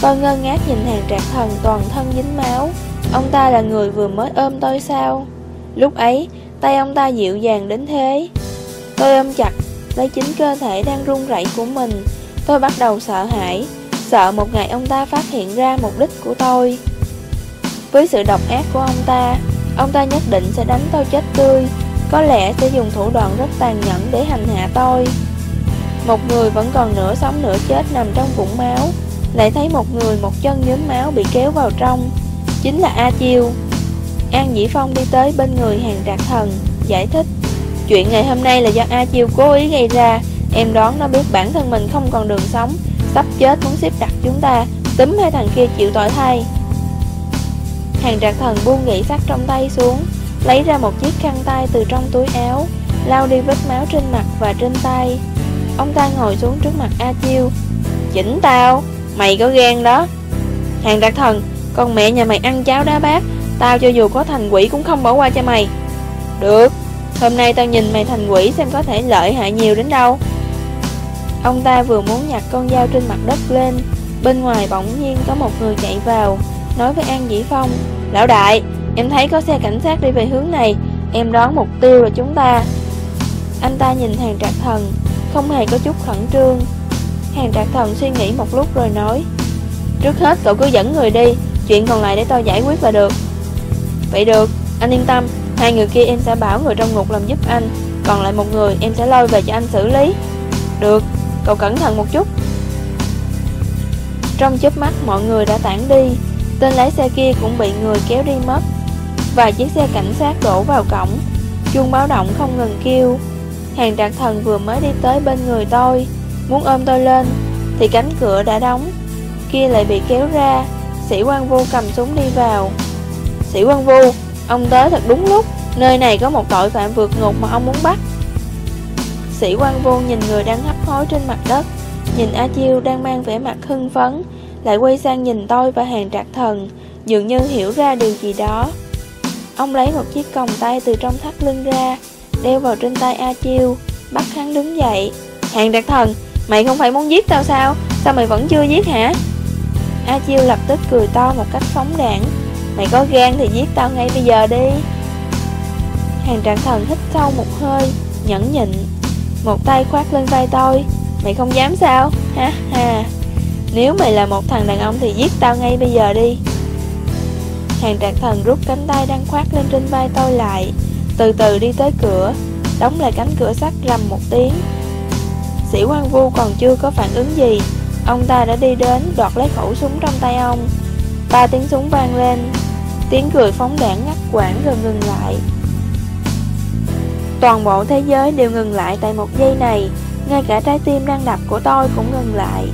Tôi ngơ ngác nhìn hàng trạc thần toàn thân dính máu. Ông ta là người vừa mới ôm tôi sao? Lúc ấy, tay ông ta dịu dàng đến thế. Tôi ôm chặt, lấy chính cơ thể đang run rẩy của mình. Tôi bắt đầu sợ hãi Sợ một ngày ông ta phát hiện ra mục đích của tôi. Với sự độc ác của ông ta Ông ta nhất định sẽ đánh tôi chết tươi. Có lẽ sẽ dùng thủ đoạn rất tàn nhẫn để hành hạ tôi. Một người vẫn còn nửa sống nửa chết nằm trong vũng máu. Lại thấy một người một chân nhúm máu bị kéo vào trong. Chính là A Chiêu. An Dĩ Phong đi tới bên người hàng trạc thần, Giải thích. Chuyện ngày hôm nay là do A Chiêu cố ý gây ra. Em đoán nó biết bản thân mình không còn đường sống. Sắp chết muốn xếp đặt chúng ta. Túm hai thằng kia chịu tội thay. Hàng trạc thần buông gậy sắt trong tay xuống, Lấy ra một chiếc khăn tay từ trong túi áo, lau đi vết máu trên mặt và trên tay. Ông ta ngồi xuống trước mặt A Chiêu. Chỉnh tao Mày có gan đó. Hàng đặc thần Con mẹ nhà mày ăn cháo đá bát Tao cho dù có thành quỷ cũng không bỏ qua cho mày. Được Hôm nay tao nhìn mày thành quỷ xem có thể lợi hại nhiều đến đâu. Ông ta vừa muốn nhặt con dao trên mặt đất lên Bên ngoài bỗng nhiên có một người chạy vào Nói với An Dĩ Phong Lão đại, em thấy có xe cảnh sát đi về hướng này Em đoán mục tiêu là chúng ta. Anh ta nhìn hàng trạc thần không hề có chút khẩn trương. Hàng trạc thần suy nghĩ một lúc rồi nói Trước hết cậu cứ dẫn người đi Chuyện còn lại để tôi giải quyết là được. Vậy được, anh yên tâm Hai người kia em sẽ bảo người trong ngục làm giúp anh Còn lại một người em sẽ lôi về cho anh xử lý. Được, cậu cẩn thận một chút. Trong chớp mắt mọi người đã tản đi Tên lái xe kia cũng bị người kéo đi mất và chiếc xe cảnh sát đổ vào cổng Chuông báo động không ngừng kêu. Hàng trạc thần vừa mới đi tới bên người tôi. Muốn ôm tôi lên Thì cánh cửa đã đóng. Kia lại bị kéo ra. Sĩ quan Vu cầm súng đi vào. Sĩ quan Vu, Ông tới thật đúng lúc. Nơi này có một tội phạm vượt ngục mà ông muốn bắt. Sĩ quan Vu nhìn người đang hấp hối trên mặt đất. Nhìn A Chiêu đang mang vẻ mặt hưng phấn lại quay sang nhìn tôi và hàng trạc thần Dường như hiểu ra điều gì đó. Ông lấy một chiếc còng tay từ trong thắt lưng ra Đeo vào trên tay A Chiêu. Bắt hắn đứng dậy. Hàng đặc thần, Mày không phải muốn giết tao sao? Sao mày vẫn chưa giết hả? A Chiêu lập tức cười to một cách phóng đảng. Mày có gan thì giết tao ngay bây giờ đi. Hàng trạng thần hít sâu một hơi, Nhẫn nhịn. Một tay khoát lên vai tôi. Mày không dám sao? Ha ha. Nếu mày là một thằng đàn ông thì giết tao ngay bây giờ đi. Hàng trạng thần rút cánh tay đang khoác lên trên vai tôi lại. Từ từ đi tới cửa. Đóng lại cánh cửa sắt rầm một tiếng. Sĩ quan vu còn chưa có phản ứng gì. Ông ta đã đi đến đoạt lấy khẩu súng trong tay ông. Ba tiếng súng vang lên. Tiếng cười phóng đảng ngắt quãng rồi ngừng lại. Toàn bộ thế giới đều ngừng lại tại một giây này. Ngay cả trái tim đang đập của tôi cũng ngừng lại.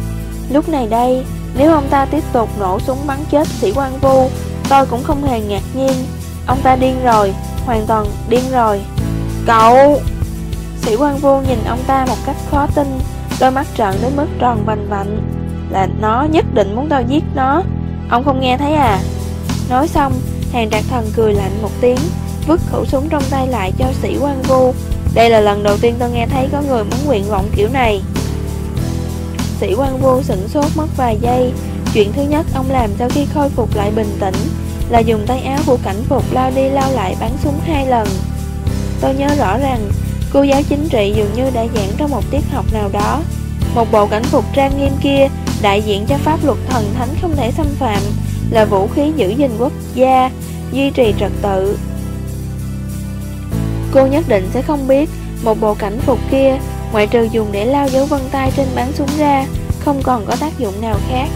Lúc này đây, nếu ông ta tiếp tục nổ súng bắn chết sĩ quan vu, tôi cũng không hề ngạc nhiên. Ông ta điên rồi, hoàn toàn điên rồi. Cậu! Sĩ quan vu nhìn ông ta một cách khó tin, đôi mắt trợn đến mức tròn vành vạnh. Là nó nhất định muốn tôi giết nó. Ông không nghe thấy à? Nói xong, hàng trạc thần cười lạnh một tiếng, vứt khẩu súng trong tay lại cho sĩ quan vu. Đây là lần đầu tiên tôi nghe thấy có người muốn nguyện vọng kiểu này. Sĩ quan vô sửng sốt mất vài giây Chuyện thứ nhất ông làm sau khi khôi phục lại bình tĩnh là dùng tay áo của cảnh phục lao đi lao lại bắn súng hai lần. Tôi nhớ rõ rằng, Cô giáo chính trị dường như đã giảng trong một tiết học nào đó. Một bộ cảnh phục trang nghiêm kia, Đại diện cho pháp luật thần thánh không thể xâm phạm, Là vũ khí giữ gìn quốc gia, Duy trì trật tự. Cô nhất định sẽ không biết, Một bộ cảnh phục kia, Ngoại trừ dùng để lao dấu vân tay trên bán súng ra, Không còn có tác dụng nào khác.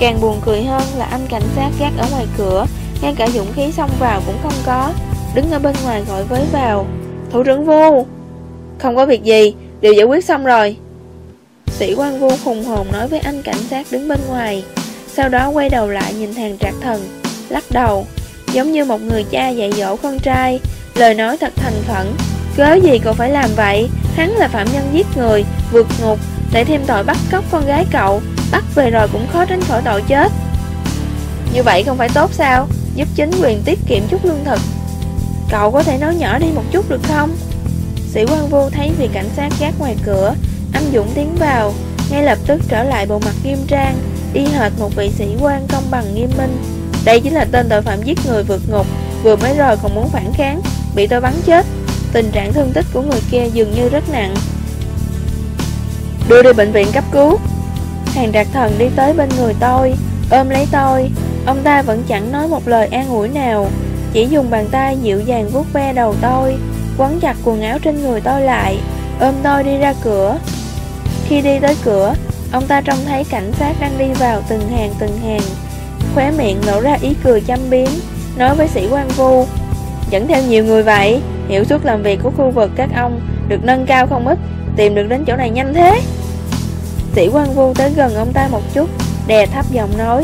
Càng buồn cười hơn là anh cảnh sát gác ở ngoài cửa. Ngay cả dũng khí xông vào cũng không có. Đứng ở bên ngoài gọi với vào Thủ trưởng vô Không có việc gì, đều giải quyết xong rồi. Sĩ quan vô khùng hồn nói với anh cảnh sát đứng bên ngoài Sau đó quay đầu lại nhìn hàng trạc thần Lắc đầu Giống như một người cha dạy dỗ con trai Lời nói thật thành khẩn. Cớ gì cậu phải làm vậy? Hắn là phạm nhân giết người, vượt ngục Lại thêm tội bắt cóc con gái cậu. Bắt về rồi cũng khó tránh khỏi tội chết. Như vậy không phải tốt sao? Giúp chính quyền tiết kiệm chút lương thực. Cậu có thể nói nhỏ đi một chút được không? Sĩ quan vô thấy vị cảnh sát gác ngoài cửa âm Dũng tiến vào, Ngay lập tức trở lại bộ mặt nghiêm trang, Y hệt một vị sĩ quan công bằng nghiêm minh. Đây chính là tên tội phạm giết người vượt ngục, Vừa mới rồi còn muốn phản kháng, Bị tôi bắn chết. Tình trạng thương tích của người kia dường như rất nặng. Đưa đi bệnh viện cấp cứu. Hàng đặc thần đi tới bên người tôi. Ôm lấy tôi, Ông ta vẫn chẳng nói một lời an ủi nào, Chỉ dùng bàn tay dịu dàng vuốt ve đầu tôi, Quấn chặt quần áo trên người tôi lại, Ôm tôi đi ra cửa. Khi đi tới cửa, Ông ta trông thấy cảnh sát đang đi vào từng hàng từng hàng, Khóe miệng nở ra ý cười chăm biếm, Nói với sĩ quan vu, Dẫn theo nhiều người vậy, Hiệu suất làm việc của khu vực các ông Được nâng cao không ít, Tìm được đến chỗ này nhanh thế. Sĩ quan vu tới gần ông ta một chút, Đè thấp giọng nói,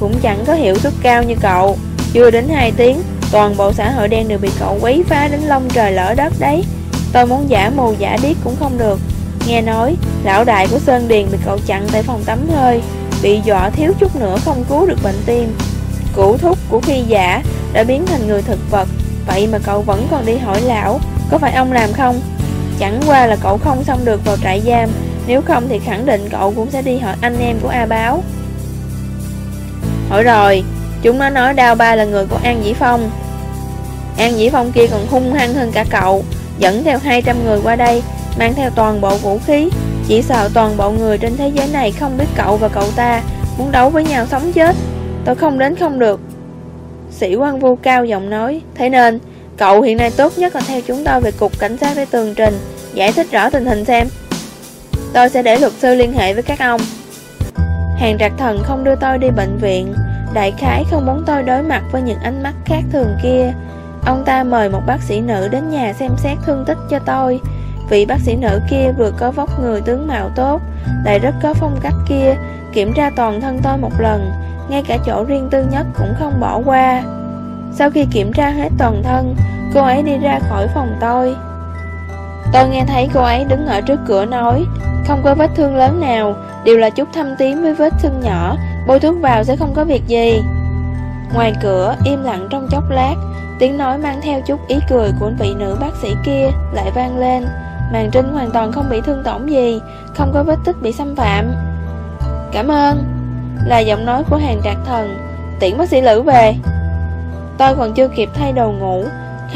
Cũng chẳng có hiệu suất cao như cậu. Chưa đến 2 tiếng, Toàn bộ xã hội đen đều bị cậu quấy phá đến lông trời lỡ đất đấy. Tôi muốn giả mù giả điếc cũng không được. Nghe nói, Lão đại của Sơn Điền bị cậu chặn tại phòng tắm hơi, Bị dọa thiếu chút nữa không cứu được bệnh tim. Củ thúc của khi giả Đã biến thành người thực vật, Vậy mà cậu vẫn còn đi hỏi lão, Có phải ông làm không? Chẳng qua là cậu không xong được vào trại giam nếu không thì khẳng định cậu cũng sẽ đi hỏi anh em của A Báo. Hỏi rồi, Chúng nó nói Đao Ba là người của An Dĩ Phong. An Dĩ Phong kia còn hung hăng hơn cả cậu, Dẫn theo 200 người qua đây, Mang theo toàn bộ vũ khí. Chỉ sợ toàn bộ người trên thế giới này Không biết cậu và cậu ta Muốn đấu với nhau sống chết. Tôi không đến không được. Sĩ quan vu cao giọng nói, Thế nên, cậu hiện nay tốt nhất là theo chúng tôi về cục cảnh sát để tường trình, Giải thích rõ tình hình xem. Tôi sẽ để luật sư liên hệ với các ông Hàng trạc thần không đưa tôi đi bệnh viện Đại khái không muốn tôi đối mặt với những ánh mắt khác thường kia Ông ta mời một bác sĩ nữ đến nhà xem xét thương tích cho tôi Vị bác sĩ nữ kia vừa có vóc người tướng mạo tốt Lại rất có phong cách kia Kiểm tra toàn thân tôi một lần ngay cả chỗ riêng tư nhất cũng không bỏ qua. Sau khi kiểm tra hết toàn thân, cô ấy đi ra khỏi phòng tôi. Tôi nghe thấy cô ấy đứng ở trước cửa nói, không có vết thương lớn nào, đều là chút thâm tím với vết thương nhỏ, bôi thuốc vào sẽ không có việc gì. Ngoài cửa, im lặng trong chốc lát, tiếng nói mang theo chút ý cười của vị nữ bác sĩ kia lại vang lên. Màn Trinh hoàn toàn không bị thương tổn gì, không có vết tích bị xâm phạm. Cảm ơn. Là giọng nói của hàng trạc thần Tiễn bác sĩ Lữ về Tôi còn chưa kịp thay đồ ngủ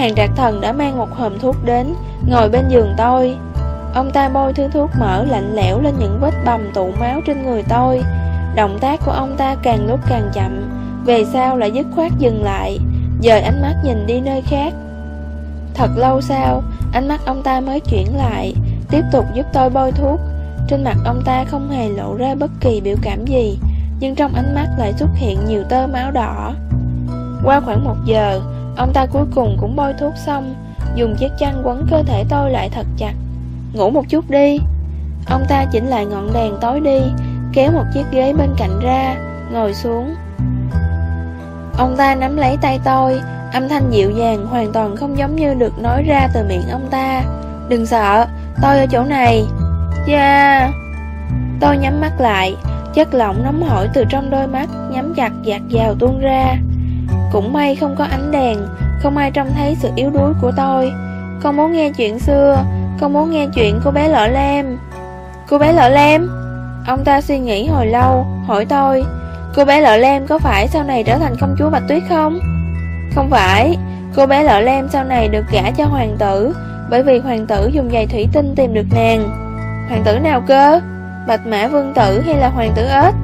Hàng trạc thần đã mang một hòm thuốc đến Ngồi bên giường tôi. Ông ta bôi thứ thuốc mỡ lạnh lẽo lên những vết bầm tụ máu trên người tôi. Động tác của ông ta càng lúc càng chậm Về sau lại dứt khoát dừng lại Dời ánh mắt nhìn đi nơi khác. Thật lâu sau Ánh mắt ông ta mới chuyển lại Tiếp tục giúp tôi bôi thuốc. Trên mặt ông ta không hề lộ ra bất kỳ biểu cảm gì nhưng trong ánh mắt lại xuất hiện nhiều tơ máu đỏ. Qua khoảng một giờ, ông ta cuối cùng cũng bôi thuốc xong, dùng chiếc chăn quấn cơ thể tôi lại thật chặt. Ngủ một chút đi. Ông ta chỉnh lại ngọn đèn tối đi, kéo một chiếc ghế bên cạnh ra, ngồi xuống. Ông ta nắm lấy tay tôi, âm thanh dịu dàng hoàn toàn không giống như được nói ra từ miệng ông ta. Đừng sợ, tôi ở chỗ này. Yeah. Tôi nhắm mắt lại, Chất lỏng nóng hổi từ trong đôi mắt Nhắm chặt dạt dào tuôn ra cũng may không có ánh đèn, Không ai trông thấy sự yếu đuối của tôi. Con muốn nghe chuyện xưa, Con muốn nghe chuyện cô bé lọ lem. Cô bé lọ lem? Ông ta suy nghĩ hồi lâu, Hỏi tôi, Cô bé lọ lem có phải sau này trở thành công chúa Bạch Tuyết không? Không phải, Cô bé lọ lem sau này được gả cho hoàng tử, Bởi vì hoàng tử dùng giày thủy tinh tìm được nàng. Hoàng tử nào cơ? Bạch Mã Vương Tử hay là Hoàng tử ếch?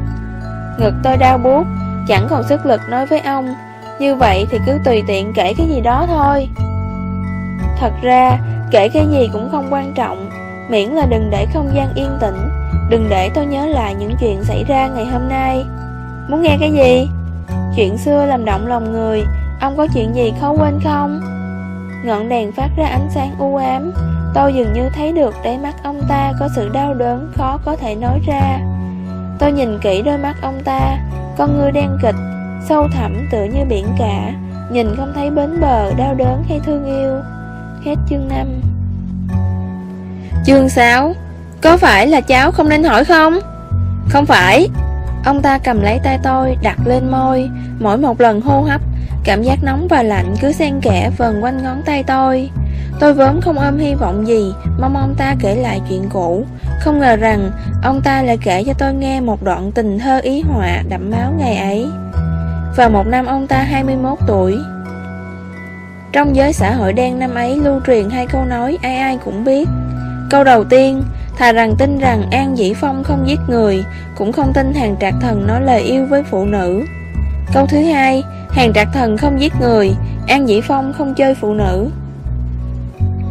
Ngực tôi đau buốt, Chẳng còn sức lực nói với ông. Như vậy thì cứ tùy tiện kể cái gì đó thôi Thật ra, Kể cái gì cũng không quan trọng, Miễn là đừng để không gian yên tĩnh, Đừng để tôi nhớ lại những chuyện xảy ra ngày hôm nay Muốn nghe cái gì? Chuyện xưa làm động lòng người, Ông có chuyện gì khó quên không? Ngọn đèn phát ra ánh sáng u ám, Tôi dường như thấy được đáy mắt ông ta có sự đau đớn khó có thể nói ra Tôi nhìn kỹ đôi mắt ông ta, Con ngươi đen kịch Sâu thẳm tựa như biển cả, Nhìn không thấy bến bờ, đau đớn hay thương yêu. Hết chương 5 Chương 6 Có phải là cháu không nên hỏi không? Không phải. Ông ta cầm lấy tay tôi, đặt lên môi, Mỗi một lần hô hấp, Cảm giác nóng và lạnh cứ xen kẽ vần quanh ngón tay tôi. Tôi vốn không ôm hy vọng gì, Mong ông ta kể lại chuyện cũ. Không ngờ rằng, Ông ta lại kể cho tôi nghe một đoạn tình thơ ý họa đậm máu ngày ấy. Vào một năm ông ta 21 tuổi. Trong giới xã hội đen năm ấy, lưu truyền hai câu nói, ai ai cũng biết. Câu đầu tiên, Thà rằng tin rằng An Dĩ Phong không giết người, Cũng không tin hàng trạc thần nói lời yêu với phụ nữ. Câu thứ hai, Hàng trạc thần không giết người, An Dĩ Phong không chơi phụ nữ.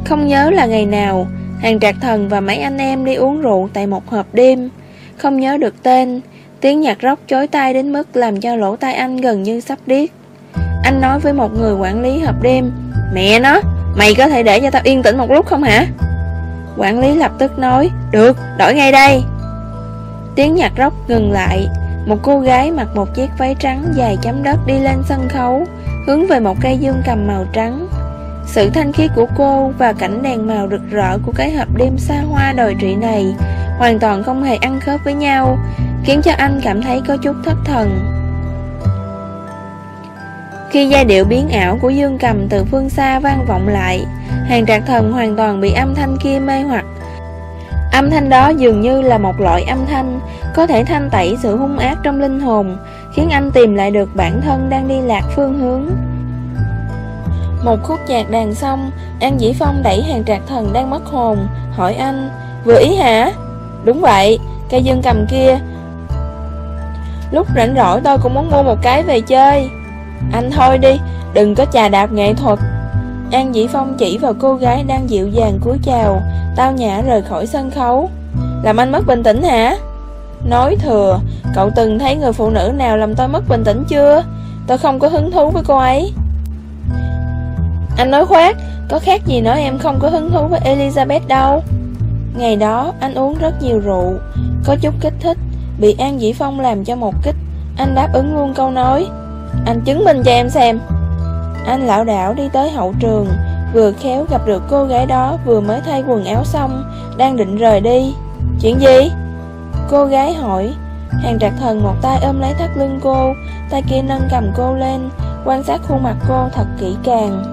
Không nhớ là ngày nào, Hàng trạc thần và mấy anh em đi uống rượu Tại một hộp đêm. Không nhớ được tên Tiếng nhạc rock chối tai đến mức Làm cho lỗ tai anh gần như sắp điếc. Anh nói với một người quản lý hộp đêm Mẹ nó Mày có thể để cho tao yên tĩnh một lúc không hả? Quản lý lập tức nói Được, đổi ngay đây. Tiếng nhạc rock ngừng lại. Một cô gái mặc một chiếc váy trắng dài chấm đất đi lên sân khấu Hướng về một cây dương cầm màu trắng. Sự thanh khiết của cô và cảnh đèn màu rực rỡ của cái hộp đêm xa hoa đồi trị này Hoàn toàn không hề ăn khớp với nhau. Khiến cho anh cảm thấy có chút thất thần. Khi giai điệu biến ảo của dương cầm từ phương xa vang vọng lại, Hàng trạc thần hoàn toàn bị âm thanh kia mê hoặc. Âm thanh đó dường như là một loại âm thanh, Có thể thanh tẩy sự hung ác trong linh hồn, Khiến anh tìm lại được bản thân đang đi lạc phương hướng. Một khúc nhạc đàn xong, An Dĩ Phong đẩy hàng trạc thần đang mất hồn, Hỏi anh, Vừa ý hả? Đúng vậy, Cây dương cầm kia Lúc rảnh rỗi tôi cũng muốn mua một cái về chơi. Anh, thôi đi, Đừng có chà đạp nghệ thuật. An Dĩ Phong chỉ vào cô gái đang dịu dàng cúi chào, Tao nhã rời khỏi sân khấu. Làm anh mất bình tĩnh hả? Nói thừa, Cậu từng thấy người phụ nữ nào làm tôi mất bình tĩnh chưa? Tôi không có hứng thú với cô ấy. Anh nói khoác, Có khác gì nói em không có hứng thú với Elizabeth đâu. Ngày đó, anh uống rất nhiều rượu, Có chút kích thích. Bị An Dĩ Phong làm cho một kích, Anh đáp ứng luôn câu nói. Anh chứng minh cho em xem. Anh lão đảo đi tới hậu trường, Vừa khéo gặp được cô gái đó Vừa mới thay quần áo xong, Đang định rời đi. Chuyện gì? Cô gái hỏi. Hàng trạc thần một tay ôm lấy thắt lưng cô, Tay kia nâng cầm cô lên, Quan sát khuôn mặt cô thật kỹ càng.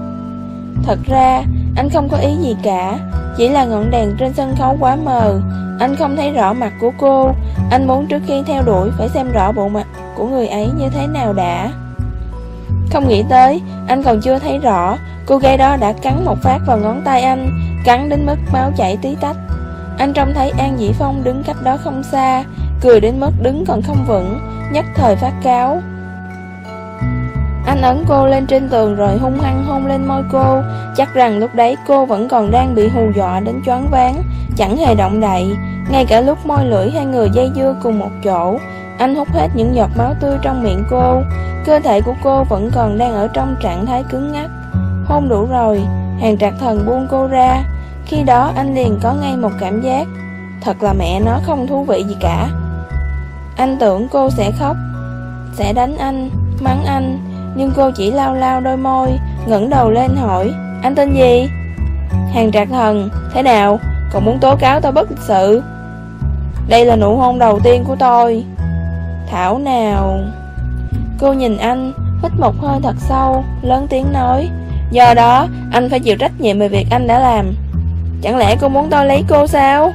Thật ra, Anh không có ý gì cả. Chỉ là ngọn đèn trên sân khấu quá mờ Anh không thấy rõ mặt của cô Anh muốn trước khi theo đuổi Phải xem rõ bộ mặt của người ấy như thế nào đã không nghĩ tới, anh còn chưa thấy rõ, cô gái đó đã cắn một phát vào ngón tay anh, cắn đến mức máu chảy tí tách. Anh trông thấy An Dĩ Phong đứng cách đó không xa, cười đến mức đứng còn không vững, nhất thời phát cáo. Anh ấn cô lên trên tường rồi hung hăng hôn lên môi cô. Chắc rằng lúc đấy cô vẫn còn đang bị hù dọa đến choáng váng. Chẳng hề động đậy. Ngay cả lúc môi lưỡi hai người dây dưa cùng một chỗ, Anh hút hết những giọt máu tươi trong miệng cô. Cơ thể của cô vẫn còn đang ở trong trạng thái cứng ngắc. Hôn đủ rồi, Hàng trạc thần buông cô ra. Khi đó anh liền có ngay một cảm giác. Thật là mẹ nó không thú vị gì cả. Anh tưởng cô sẽ khóc, Sẽ đánh anh, Mắng anh. Nhưng cô chỉ lao lao đôi môi ngẩng đầu lên hỏi Anh tên gì? Hàng trạc thần Thế nào? Còn muốn tố cáo tôi bất lịch sự? Đây là nụ hôn đầu tiên của tôi. Thảo nào? Cô nhìn anh, hít một hơi thật sâu, lớn tiếng nói Do đó, anh phải chịu trách nhiệm về việc anh đã làm. Chẳng lẽ cô muốn tôi lấy cô sao?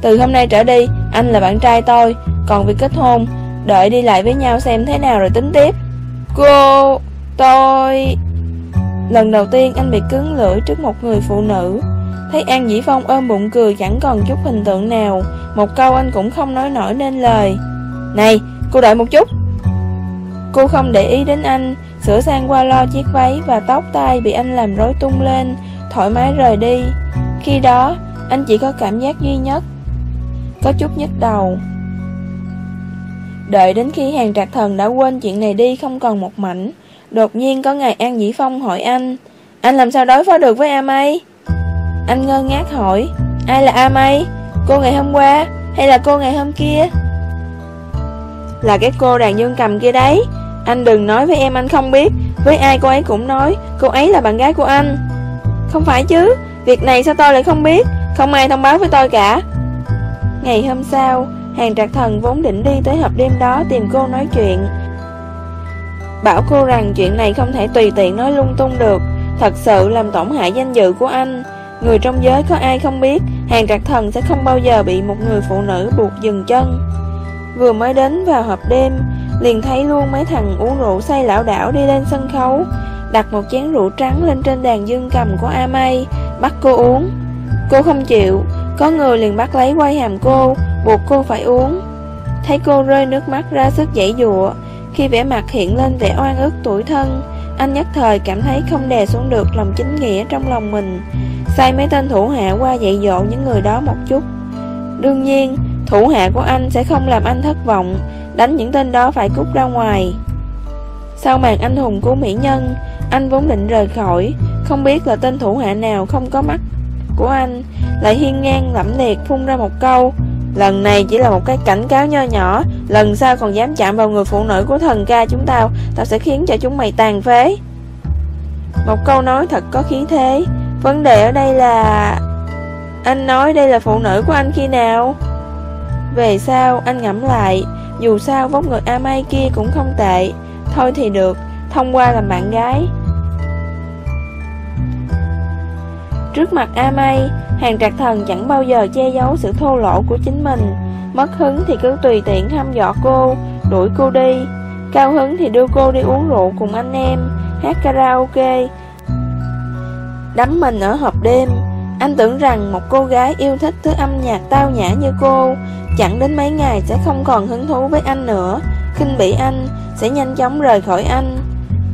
Từ hôm nay trở đi, anh là bạn trai tôi Còn việc kết hôn, đợi đi lại với nhau xem thế nào rồi tính tiếp. Cô... tôi... Lần đầu tiên anh bị cứng lưỡi trước một người phụ nữ. Thấy An Dĩ Phong ôm bụng cười chẳng còn chút hình tượng nào. Một câu anh cũng không nói nổi nên lời. Này, cô đợi một chút. Cô không để ý đến anh. Sửa sang qua lo chiếc váy và tóc tai bị anh làm rối tung lên Thoải mái rời đi. Khi đó Anh chỉ có cảm giác duy nhất Có chút nhức đầu. Đợi đến khi hàng trạc thần đã quên chuyện này đi không còn một mảnh, Đột nhiên có ngày An Dĩ Phong hỏi anh Anh làm sao đối phó được với A May Anh ngơ ngác hỏi, Ai là A May Cô ngày hôm qua Hay là cô ngày hôm kia? Là cái cô đàn dương cầm kia đấy. Anh đừng nói với em anh không biết. Với ai cô ấy cũng nói, Cô ấy là bạn gái của anh. Không phải chứ, Việc này sao tôi lại không biết? Không ai thông báo với tôi cả. Ngày hôm sau Hàng trạc thần vốn định đi tới hộp đêm đó tìm cô nói chuyện. Bảo cô rằng chuyện này không thể tùy tiện nói lung tung được. Thật sự làm tổn hại danh dự của anh. Người trong giới có ai không biết, Hàng trạc thần sẽ không bao giờ bị một người phụ nữ buộc dừng chân. Vừa mới đến vào hộp đêm, Liền thấy luôn mấy thằng uống rượu say lão đảo đi lên sân khấu, Đặt một chén rượu trắng lên trên đàn dương cầm của A May Bắt cô uống. Cô không chịu, Có người liền bắt lấy quay hàm cô Buộc cô phải uống. Thấy cô rơi nước mắt ra sức dãy dụa Khi vẻ mặt hiện lên vẻ oan ức tuổi thân, Anh nhất thời cảm thấy không đè xuống được lòng chính nghĩa trong lòng mình. Sai mấy tên thủ hạ qua dạy dỗ những người đó một chút. Đương nhiên, Thủ hạ của anh sẽ không làm anh thất vọng, Đánh những tên đó phải cút ra ngoài. Sau màn anh hùng của mỹ nhân, Anh vốn định rời khỏi, Không biết là tên thủ hạ nào không có mắt Của anh, Lại hiên ngang lẫm liệt phun ra một câu Lần này chỉ là một cái cảnh cáo nho nhỏ. Lần sau còn dám chạm vào người phụ nữ của thần ca chúng tao Tao sẽ khiến cho chúng mày tàn phế. Một câu nói thật có khí thế. Vấn đề ở đây là... Anh nói đây là phụ nữ của anh khi nào? Về sau, anh ngẫm lại Dù sao vóc người A Mai kia cũng không tệ. Thôi thì được Thông qua làm bạn gái. Trước mặt A Mai Hàng trạc thần chẳng bao giờ che giấu sự thô lỗ của chính mình. Mất hứng thì cứ tùy tiện hăm dọ cô, Đuổi cô đi. Cao hứng thì đưa cô đi uống rượu cùng anh em, Hát karaoke. Đắm mình ở hộp đêm. Anh tưởng rằng một cô gái yêu thích thứ âm nhạc tao nhã như cô. Chẳng đến mấy ngày sẽ không còn hứng thú với anh nữa. Khinh bỉ anh, Sẽ nhanh chóng rời khỏi anh.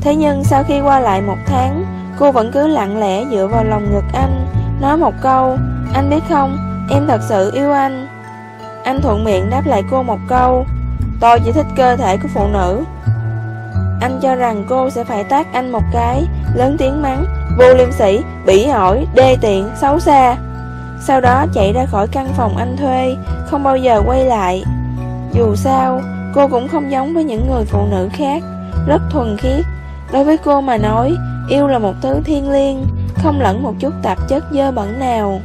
Thế nhưng sau khi qua lại một tháng, Cô vẫn cứ lặng lẽ dựa vào lòng ngực anh. Nói một câu Anh biết không? Em thật sự yêu anh. Anh thuận miệng đáp lại cô một câu Tôi chỉ thích cơ thể của phụ nữ. Anh cho rằng cô sẽ phải tác anh một cái Lớn tiếng mắng Vô liêm sĩ, bỉ ổi, đê tiện, xấu xa. Sau đó chạy ra khỏi căn phòng anh thuê Không bao giờ quay lại. Dù sao Cô cũng không giống với những người phụ nữ khác Rất thuần khiết. Đối với cô mà nói Yêu là một thứ thiên liêng. Không lẫn một chút tạp chất dơ bẩn nào.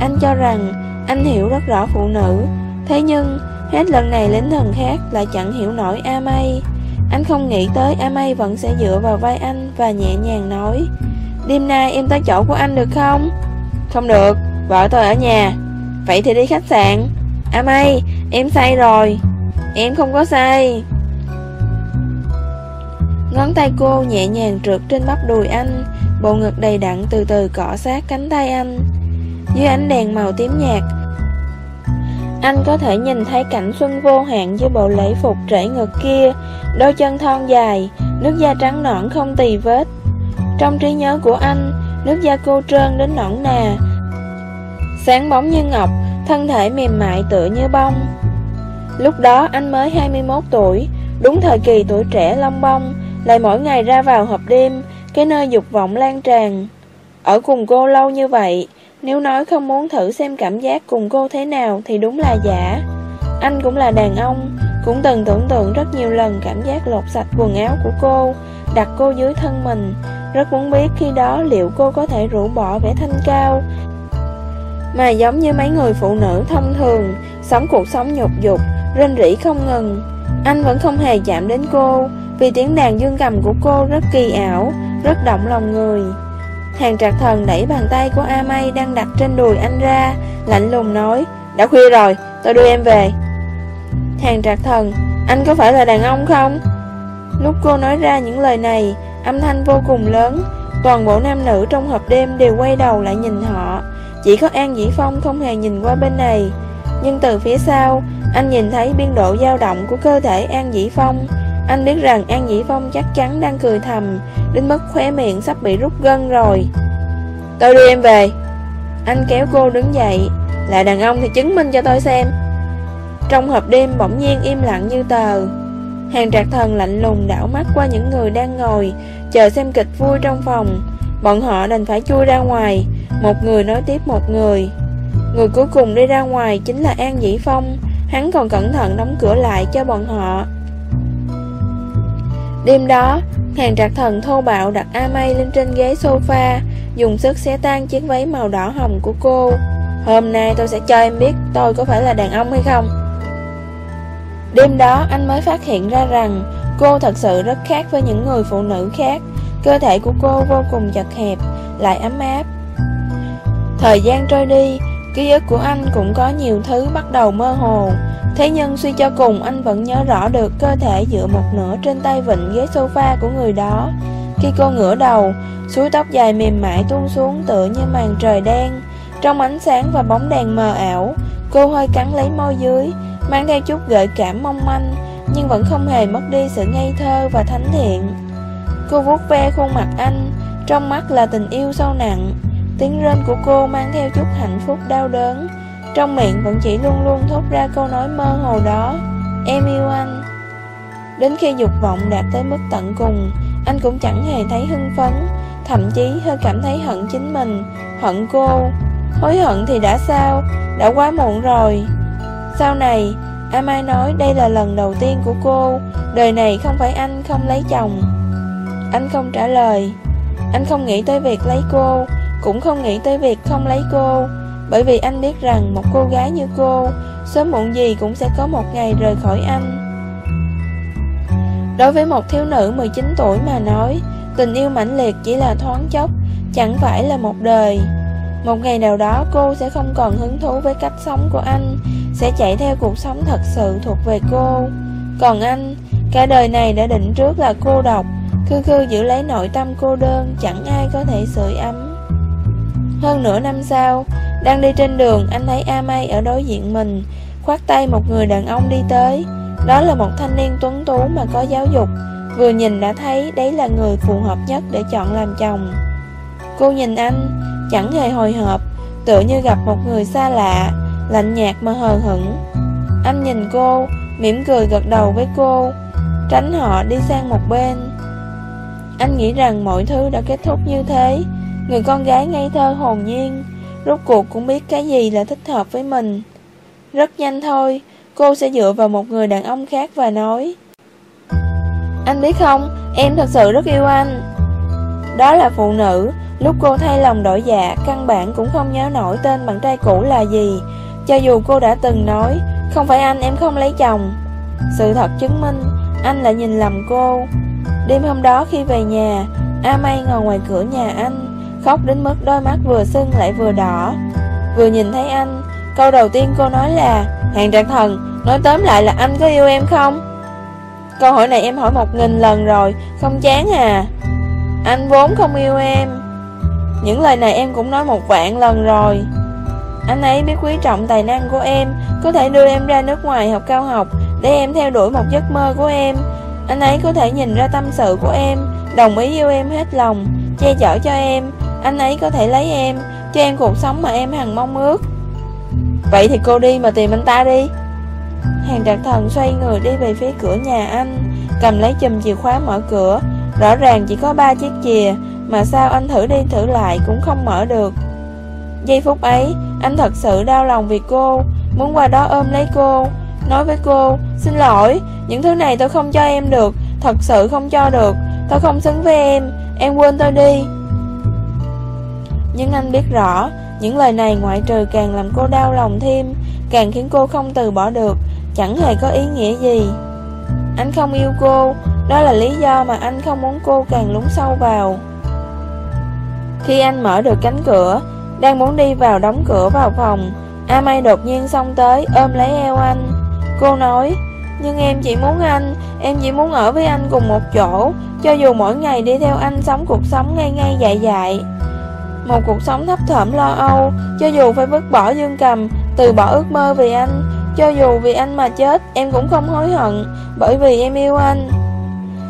Anh cho rằng, Anh hiểu rất rõ phụ nữ, Thế nhưng, Hết lần này đến lần khác Lại chẳng hiểu nổi A May Anh không nghĩ tới A May vẫn sẽ dựa vào vai anh Và nhẹ nhàng nói, Đêm nay em tới chỗ của anh được không? Không được, Vợ tôi ở nhà. Vậy thì đi khách sạn. A May Em say rồi. Em không có say. Ngón tay cô nhẹ nhàng trượt trên bắp đùi anh Bộ ngực đầy đặn từ từ cọ sát cánh tay anh. Dưới ánh đèn màu tím nhạt, Anh có thể nhìn thấy cảnh xuân vô hạn dưới bộ lễ phục trễ ngực kia. Đôi chân thon dài, Nước da trắng nõn không tì vết. Trong trí nhớ của anh, Nước da cô trơn đến nõn nà. Sáng bóng như ngọc, Thân thể mềm mại tựa như bông. Lúc đó anh mới 21 tuổi, Đúng thời kỳ tuổi trẻ long bông, lại mỗi ngày ra vào hộp đêm cái nơi dục vọng lan tràn. Ở cùng cô lâu như vậy Nếu nói không muốn thử xem cảm giác cùng cô thế nào Thì đúng là giả. Anh cũng là đàn ông Cũng từng tưởng tượng rất nhiều lần cảm giác lột sạch quần áo của cô Đặt cô dưới thân mình Rất muốn biết khi đó liệu cô có thể rũ bỏ vẻ thanh cao. Mà giống như mấy người phụ nữ thông thường Sống cuộc sống nhục dục Rên rỉ không ngừng. Anh vẫn không hề chạm đến cô vì tiếng đàn dương cầm của cô rất kỳ ảo, rất động lòng người. Hàng trạc thần đẩy bàn tay của A May đang đặt trên đùi anh ra, lạnh lùng nói, đã khuya rồi, tôi đưa em về. Hàng trạc thần, anh có phải là đàn ông không? Lúc cô nói ra những lời này, âm thanh vô cùng lớn, toàn bộ nam nữ trong hộp đêm đều quay đầu lại nhìn họ. Chỉ có An Dĩ Phong không hề nhìn qua bên này. Nhưng từ phía sau, anh nhìn thấy biên độ dao động của cơ thể An Dĩ Phong, anh biết rằng An Dĩ Phong chắc chắn đang cười thầm. Đến mức khóe miệng sắp bị rút gân rồi. Tôi đưa em về. Anh kéo cô đứng dậy. Là đàn ông thì chứng minh cho tôi xem. Trong hộp đêm bỗng nhiên im lặng như tờ. Hàng trạc thần lạnh lùng đảo mắt qua những người đang ngồi, Chờ xem kịch vui trong phòng. Bọn họ đành phải chui ra ngoài. Một người nói tiếp một người. Người cuối cùng đi ra ngoài chính là An Dĩ Phong. Hắn còn cẩn thận đóng cửa lại cho bọn họ. Đêm đó, Hàng trạc thần thô bạo đặt A May lên trên ghế sofa, Dùng sức xé tan chiếc váy màu đỏ hồng của cô. Hôm nay tôi sẽ cho em biết tôi có phải là đàn ông hay không. Đêm đó, anh mới phát hiện ra rằng Cô thật sự rất khác với những người phụ nữ khác. Cơ thể của cô vô cùng chật hẹp, Lại ấm áp. Thời gian trôi đi, Ký ức của anh cũng có nhiều thứ bắt đầu mơ hồ. Thế nhưng suy cho cùng anh vẫn nhớ rõ được cơ thể dựa một nửa trên tay vịnh ghế sofa của người đó. Khi cô ngửa đầu, suối tóc dài mềm mại tuôn xuống tựa như màn trời đen. Trong ánh sáng và bóng đèn mờ ảo, cô hơi cắn lấy môi dưới Mang theo chút gợi cảm mong manh Nhưng vẫn không hề mất đi sự ngây thơ và thánh thiện. Cô vuốt ve khuôn mặt anh Trong mắt là tình yêu sâu nặng. Tiếng rên của cô mang theo chút hạnh phúc đau đớn. Trong miệng vẫn chỉ luôn luôn thốt ra câu nói mơ hồ đó. Em yêu anh. Đến khi dục vọng đạt tới mức tận cùng, Anh cũng chẳng hề thấy hưng phấn, Thậm chí hơi cảm thấy hận chính mình. Hận cô. Hối hận thì đã sao? Đã quá muộn rồi. Sau này Amai Mai nói đây là lần đầu tiên của cô. Đời này không phải anh không lấy chồng. Anh không trả lời. Anh không nghĩ tới việc lấy cô, cũng không nghĩ tới việc không lấy cô. Bởi vì anh biết rằng một cô gái như cô Sớm muộn gì cũng sẽ có một ngày rời khỏi anh. Đối với một thiếu nữ 19 tuổi mà nói Tình yêu mãnh liệt chỉ là thoáng chốc Chẳng phải là một đời. Một ngày nào đó cô sẽ không còn hứng thú với cách sống của anh Sẽ chạy theo cuộc sống thật sự thuộc về cô. Còn anh Cả đời này đã định trước là cô độc Khư khư giữ lấy nội tâm cô đơn Chẳng ai có thể sưởi ấm. Hơn nửa năm sau, đang đi trên đường, anh thấy A Mai ở đối diện mình, khoát tay một người đàn ông đi tới. Đó là một thanh niên tuấn tú mà có giáo dục, vừa nhìn đã thấy đấy là người phù hợp nhất để chọn làm chồng. Cô nhìn anh, chẳng hề hồi hộp, tựa như gặp một người xa lạ, lạnh nhạt mà hờ hững. Anh nhìn cô, mỉm cười gật đầu với cô, tránh họ đi sang một bên. Anh nghĩ rằng mọi thứ đã kết thúc như thế, Người con gái ngây thơ hồn nhiên Rốt cuộc cũng biết cái gì là thích hợp với mình. Rất nhanh thôi, Cô sẽ dựa vào một người đàn ông khác và nói. Anh biết không, Em thật sự rất yêu anh. Đó là phụ nữ, Lúc cô thay lòng đổi dạ Căn bản cũng không nhớ nổi tên bạn trai cũ là gì. Cho dù cô đã từng nói, Không phải anh em không lấy chồng. Sự thật chứng minh, Anh lại nhìn lầm cô. Đêm hôm đó khi về nhà, A May ngồi ngoài cửa nhà anh. Khóc đến mức đôi mắt vừa sưng lại vừa đỏ. Vừa nhìn thấy anh, Câu đầu tiên cô nói là, Hàng trạng thần, Nói tóm lại là anh có yêu em không? Câu hỏi này em hỏi một nghìn lần rồi, Không chán à. Anh vốn không yêu em. Những lời này em cũng nói một vạn lần rồi. Anh ấy biết quý trọng tài năng của em, Có thể đưa em ra nước ngoài học cao học, Để em theo đuổi một giấc mơ của em. Anh ấy có thể nhìn ra tâm sự của em, Đồng ý yêu em hết lòng, Che chở cho em anh ấy có thể lấy em, Cho em cuộc sống mà em hằng mong ước. Vậy thì cô đi mà tìm anh ta đi. Hàng trạc thần xoay người đi về phía cửa nhà anh, Cầm lấy chùm chìa khóa mở cửa. Rõ ràng chỉ có ba chiếc chìa, Mà sao anh thử đi thử lại cũng không mở được. Giây phút ấy, Anh thật sự đau lòng vì cô, Muốn qua đó ôm lấy cô. Nói với cô, Xin lỗi, Những thứ này tôi không cho em được, Thật sự không cho được. Tôi không xứng với em Em quên tôi đi nhưng anh biết rõ, Những lời này ngoại trừ càng làm cô đau lòng thêm, Càng khiến cô không từ bỏ được, Chẳng hề có ý nghĩa gì. Anh không yêu cô, Đó là lý do mà anh không muốn cô càng lún sâu vào. Khi anh mở được cánh cửa, Đang muốn đi vào đóng cửa vào phòng A Mai đột nhiên xông tới ôm lấy eo anh. Cô nói, Nhưng em chỉ muốn anh, Em chỉ muốn ở với anh cùng một chỗ, Cho dù mỗi ngày đi theo anh sống cuộc sống ngay ngay dại dại một cuộc sống thấp thỏm lo âu. Cho dù phải vứt bỏ dương cầm Từ bỏ ước mơ vì anh Cho dù vì anh mà chết Em cũng không hối hận Bởi vì em yêu anh.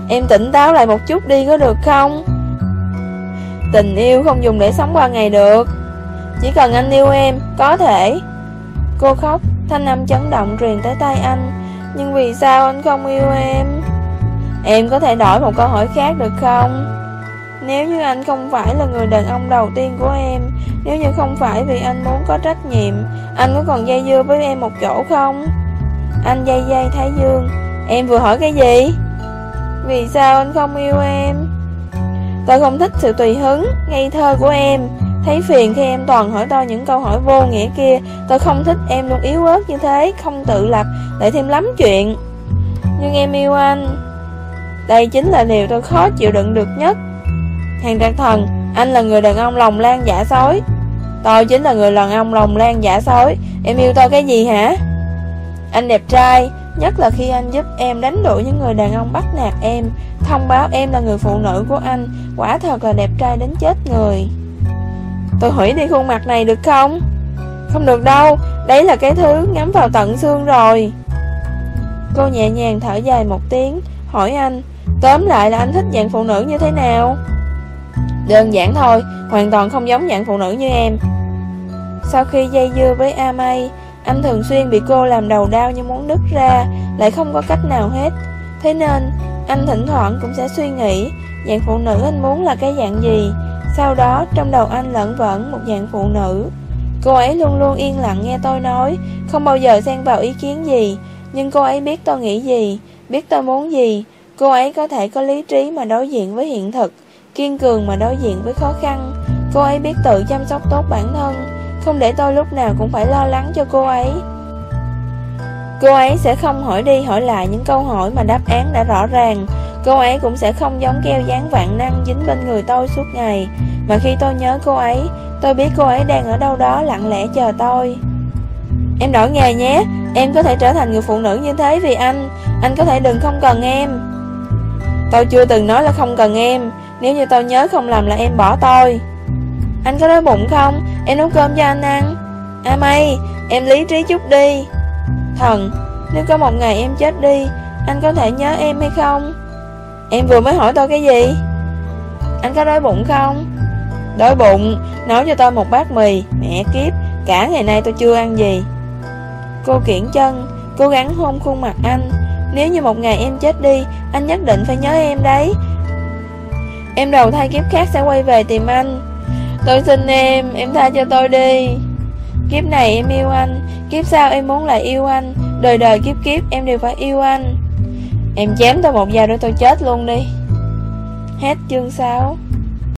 Em tỉnh táo lại một chút đi có được không? Tình yêu không dùng để sống qua ngày được. Chỉ cần anh yêu em, có thể. Cô khóc, thanh âm chấn động truyền tới tay anh. Nhưng vì sao anh không yêu em? Em có thể đổi một câu hỏi khác được không? Nếu như anh không phải là người đàn ông đầu tiên của em Nếu như không phải vì anh muốn có trách nhiệm Anh có còn dây dưa với em một chỗ không? Anh dây dây Thái Dương Em vừa hỏi cái gì? Vì sao anh không yêu em? Tôi không thích sự tùy hứng, ngây thơ của em Thấy phiền khi em toàn hỏi tôi những câu hỏi vô nghĩa kia Tôi không thích em luôn yếu ớt như thế Không tự lập, lại thêm lắm chuyện Nhưng em yêu anh Đây chính là điều tôi khó chịu đựng được nhất Hàng trạc thần, Anh là người đàn ông lòng lan giả sói. Tôi chính là người đàn ông lòng lan giả sói. Em yêu tôi cái gì hả? Anh đẹp trai, Nhất là khi anh giúp em đánh đuổi những người đàn ông bắt nạt em. Thông báo em là người phụ nữ của anh. Quả thật là đẹp trai đến chết người. Tôi hủy đi khuôn mặt này được không? Không được đâu. Đấy là cái thứ ngắm vào tận xương rồi. Cô nhẹ nhàng thở dài một tiếng, Hỏi anh, Tóm lại là anh thích dạng phụ nữ như thế nào? Đơn giản thôi, Hoàn toàn không giống dạng phụ nữ như em. Sau khi dây dưa với A May Anh thường xuyên bị cô làm đầu đau như muốn nứt ra, Lại không có cách nào hết. Thế nên, anh thỉnh thoảng cũng sẽ suy nghĩ, Dạng phụ nữ anh muốn là cái dạng gì? Sau đó, trong đầu anh lẫn vẫn một dạng phụ nữ. Cô ấy luôn luôn yên lặng nghe tôi nói, Không bao giờ xen vào ý kiến gì. Nhưng cô ấy biết tôi nghĩ gì, Biết tôi muốn gì. Cô ấy có thể có lý trí mà đối diện với hiện thực. Kiên cường mà đối diện với khó khăn. Cô ấy biết tự chăm sóc tốt bản thân, Không để tôi lúc nào cũng phải lo lắng cho cô ấy. Cô ấy sẽ không hỏi đi hỏi lại những câu hỏi mà đáp án đã rõ ràng. Cô ấy cũng sẽ không giống keo dán vạn năng dính bên người tôi suốt ngày. Mà khi tôi nhớ cô ấy, Tôi biết cô ấy đang ở đâu đó lặng lẽ chờ tôi. Em đổi nghề nhé, Em có thể trở thành người phụ nữ như thế vì anh. Anh có thể đừng không cần em. Tôi chưa từng nói là không cần em. Nếu như tao nhớ không làm là em bỏ tôi. Anh có đói bụng không? Em nấu cơm cho anh ăn. À mây Em lý trí chút đi. Thần, Nếu có một ngày em chết đi, Anh có thể nhớ em hay không? Em vừa mới hỏi tôi cái gì? Anh có đói bụng không? Đói bụng. Nấu cho tôi một bát mì, Mẹ kiếp. Cả ngày nay tôi chưa ăn gì. Cô kiển chân, Cố gắng hôn khuôn mặt anh. Nếu như một ngày em chết đi, Anh nhất định phải nhớ em đấy. Em đầu thai kiếp khác sẽ quay về tìm anh. Tôi xin em Em tha cho tôi đi. Kiếp này em yêu anh, Kiếp sau em muốn lại yêu anh. Đời đời kiếp kiếp em đều phải yêu anh. Em chém tôi một dao để tôi chết luôn đi. Hết chương 6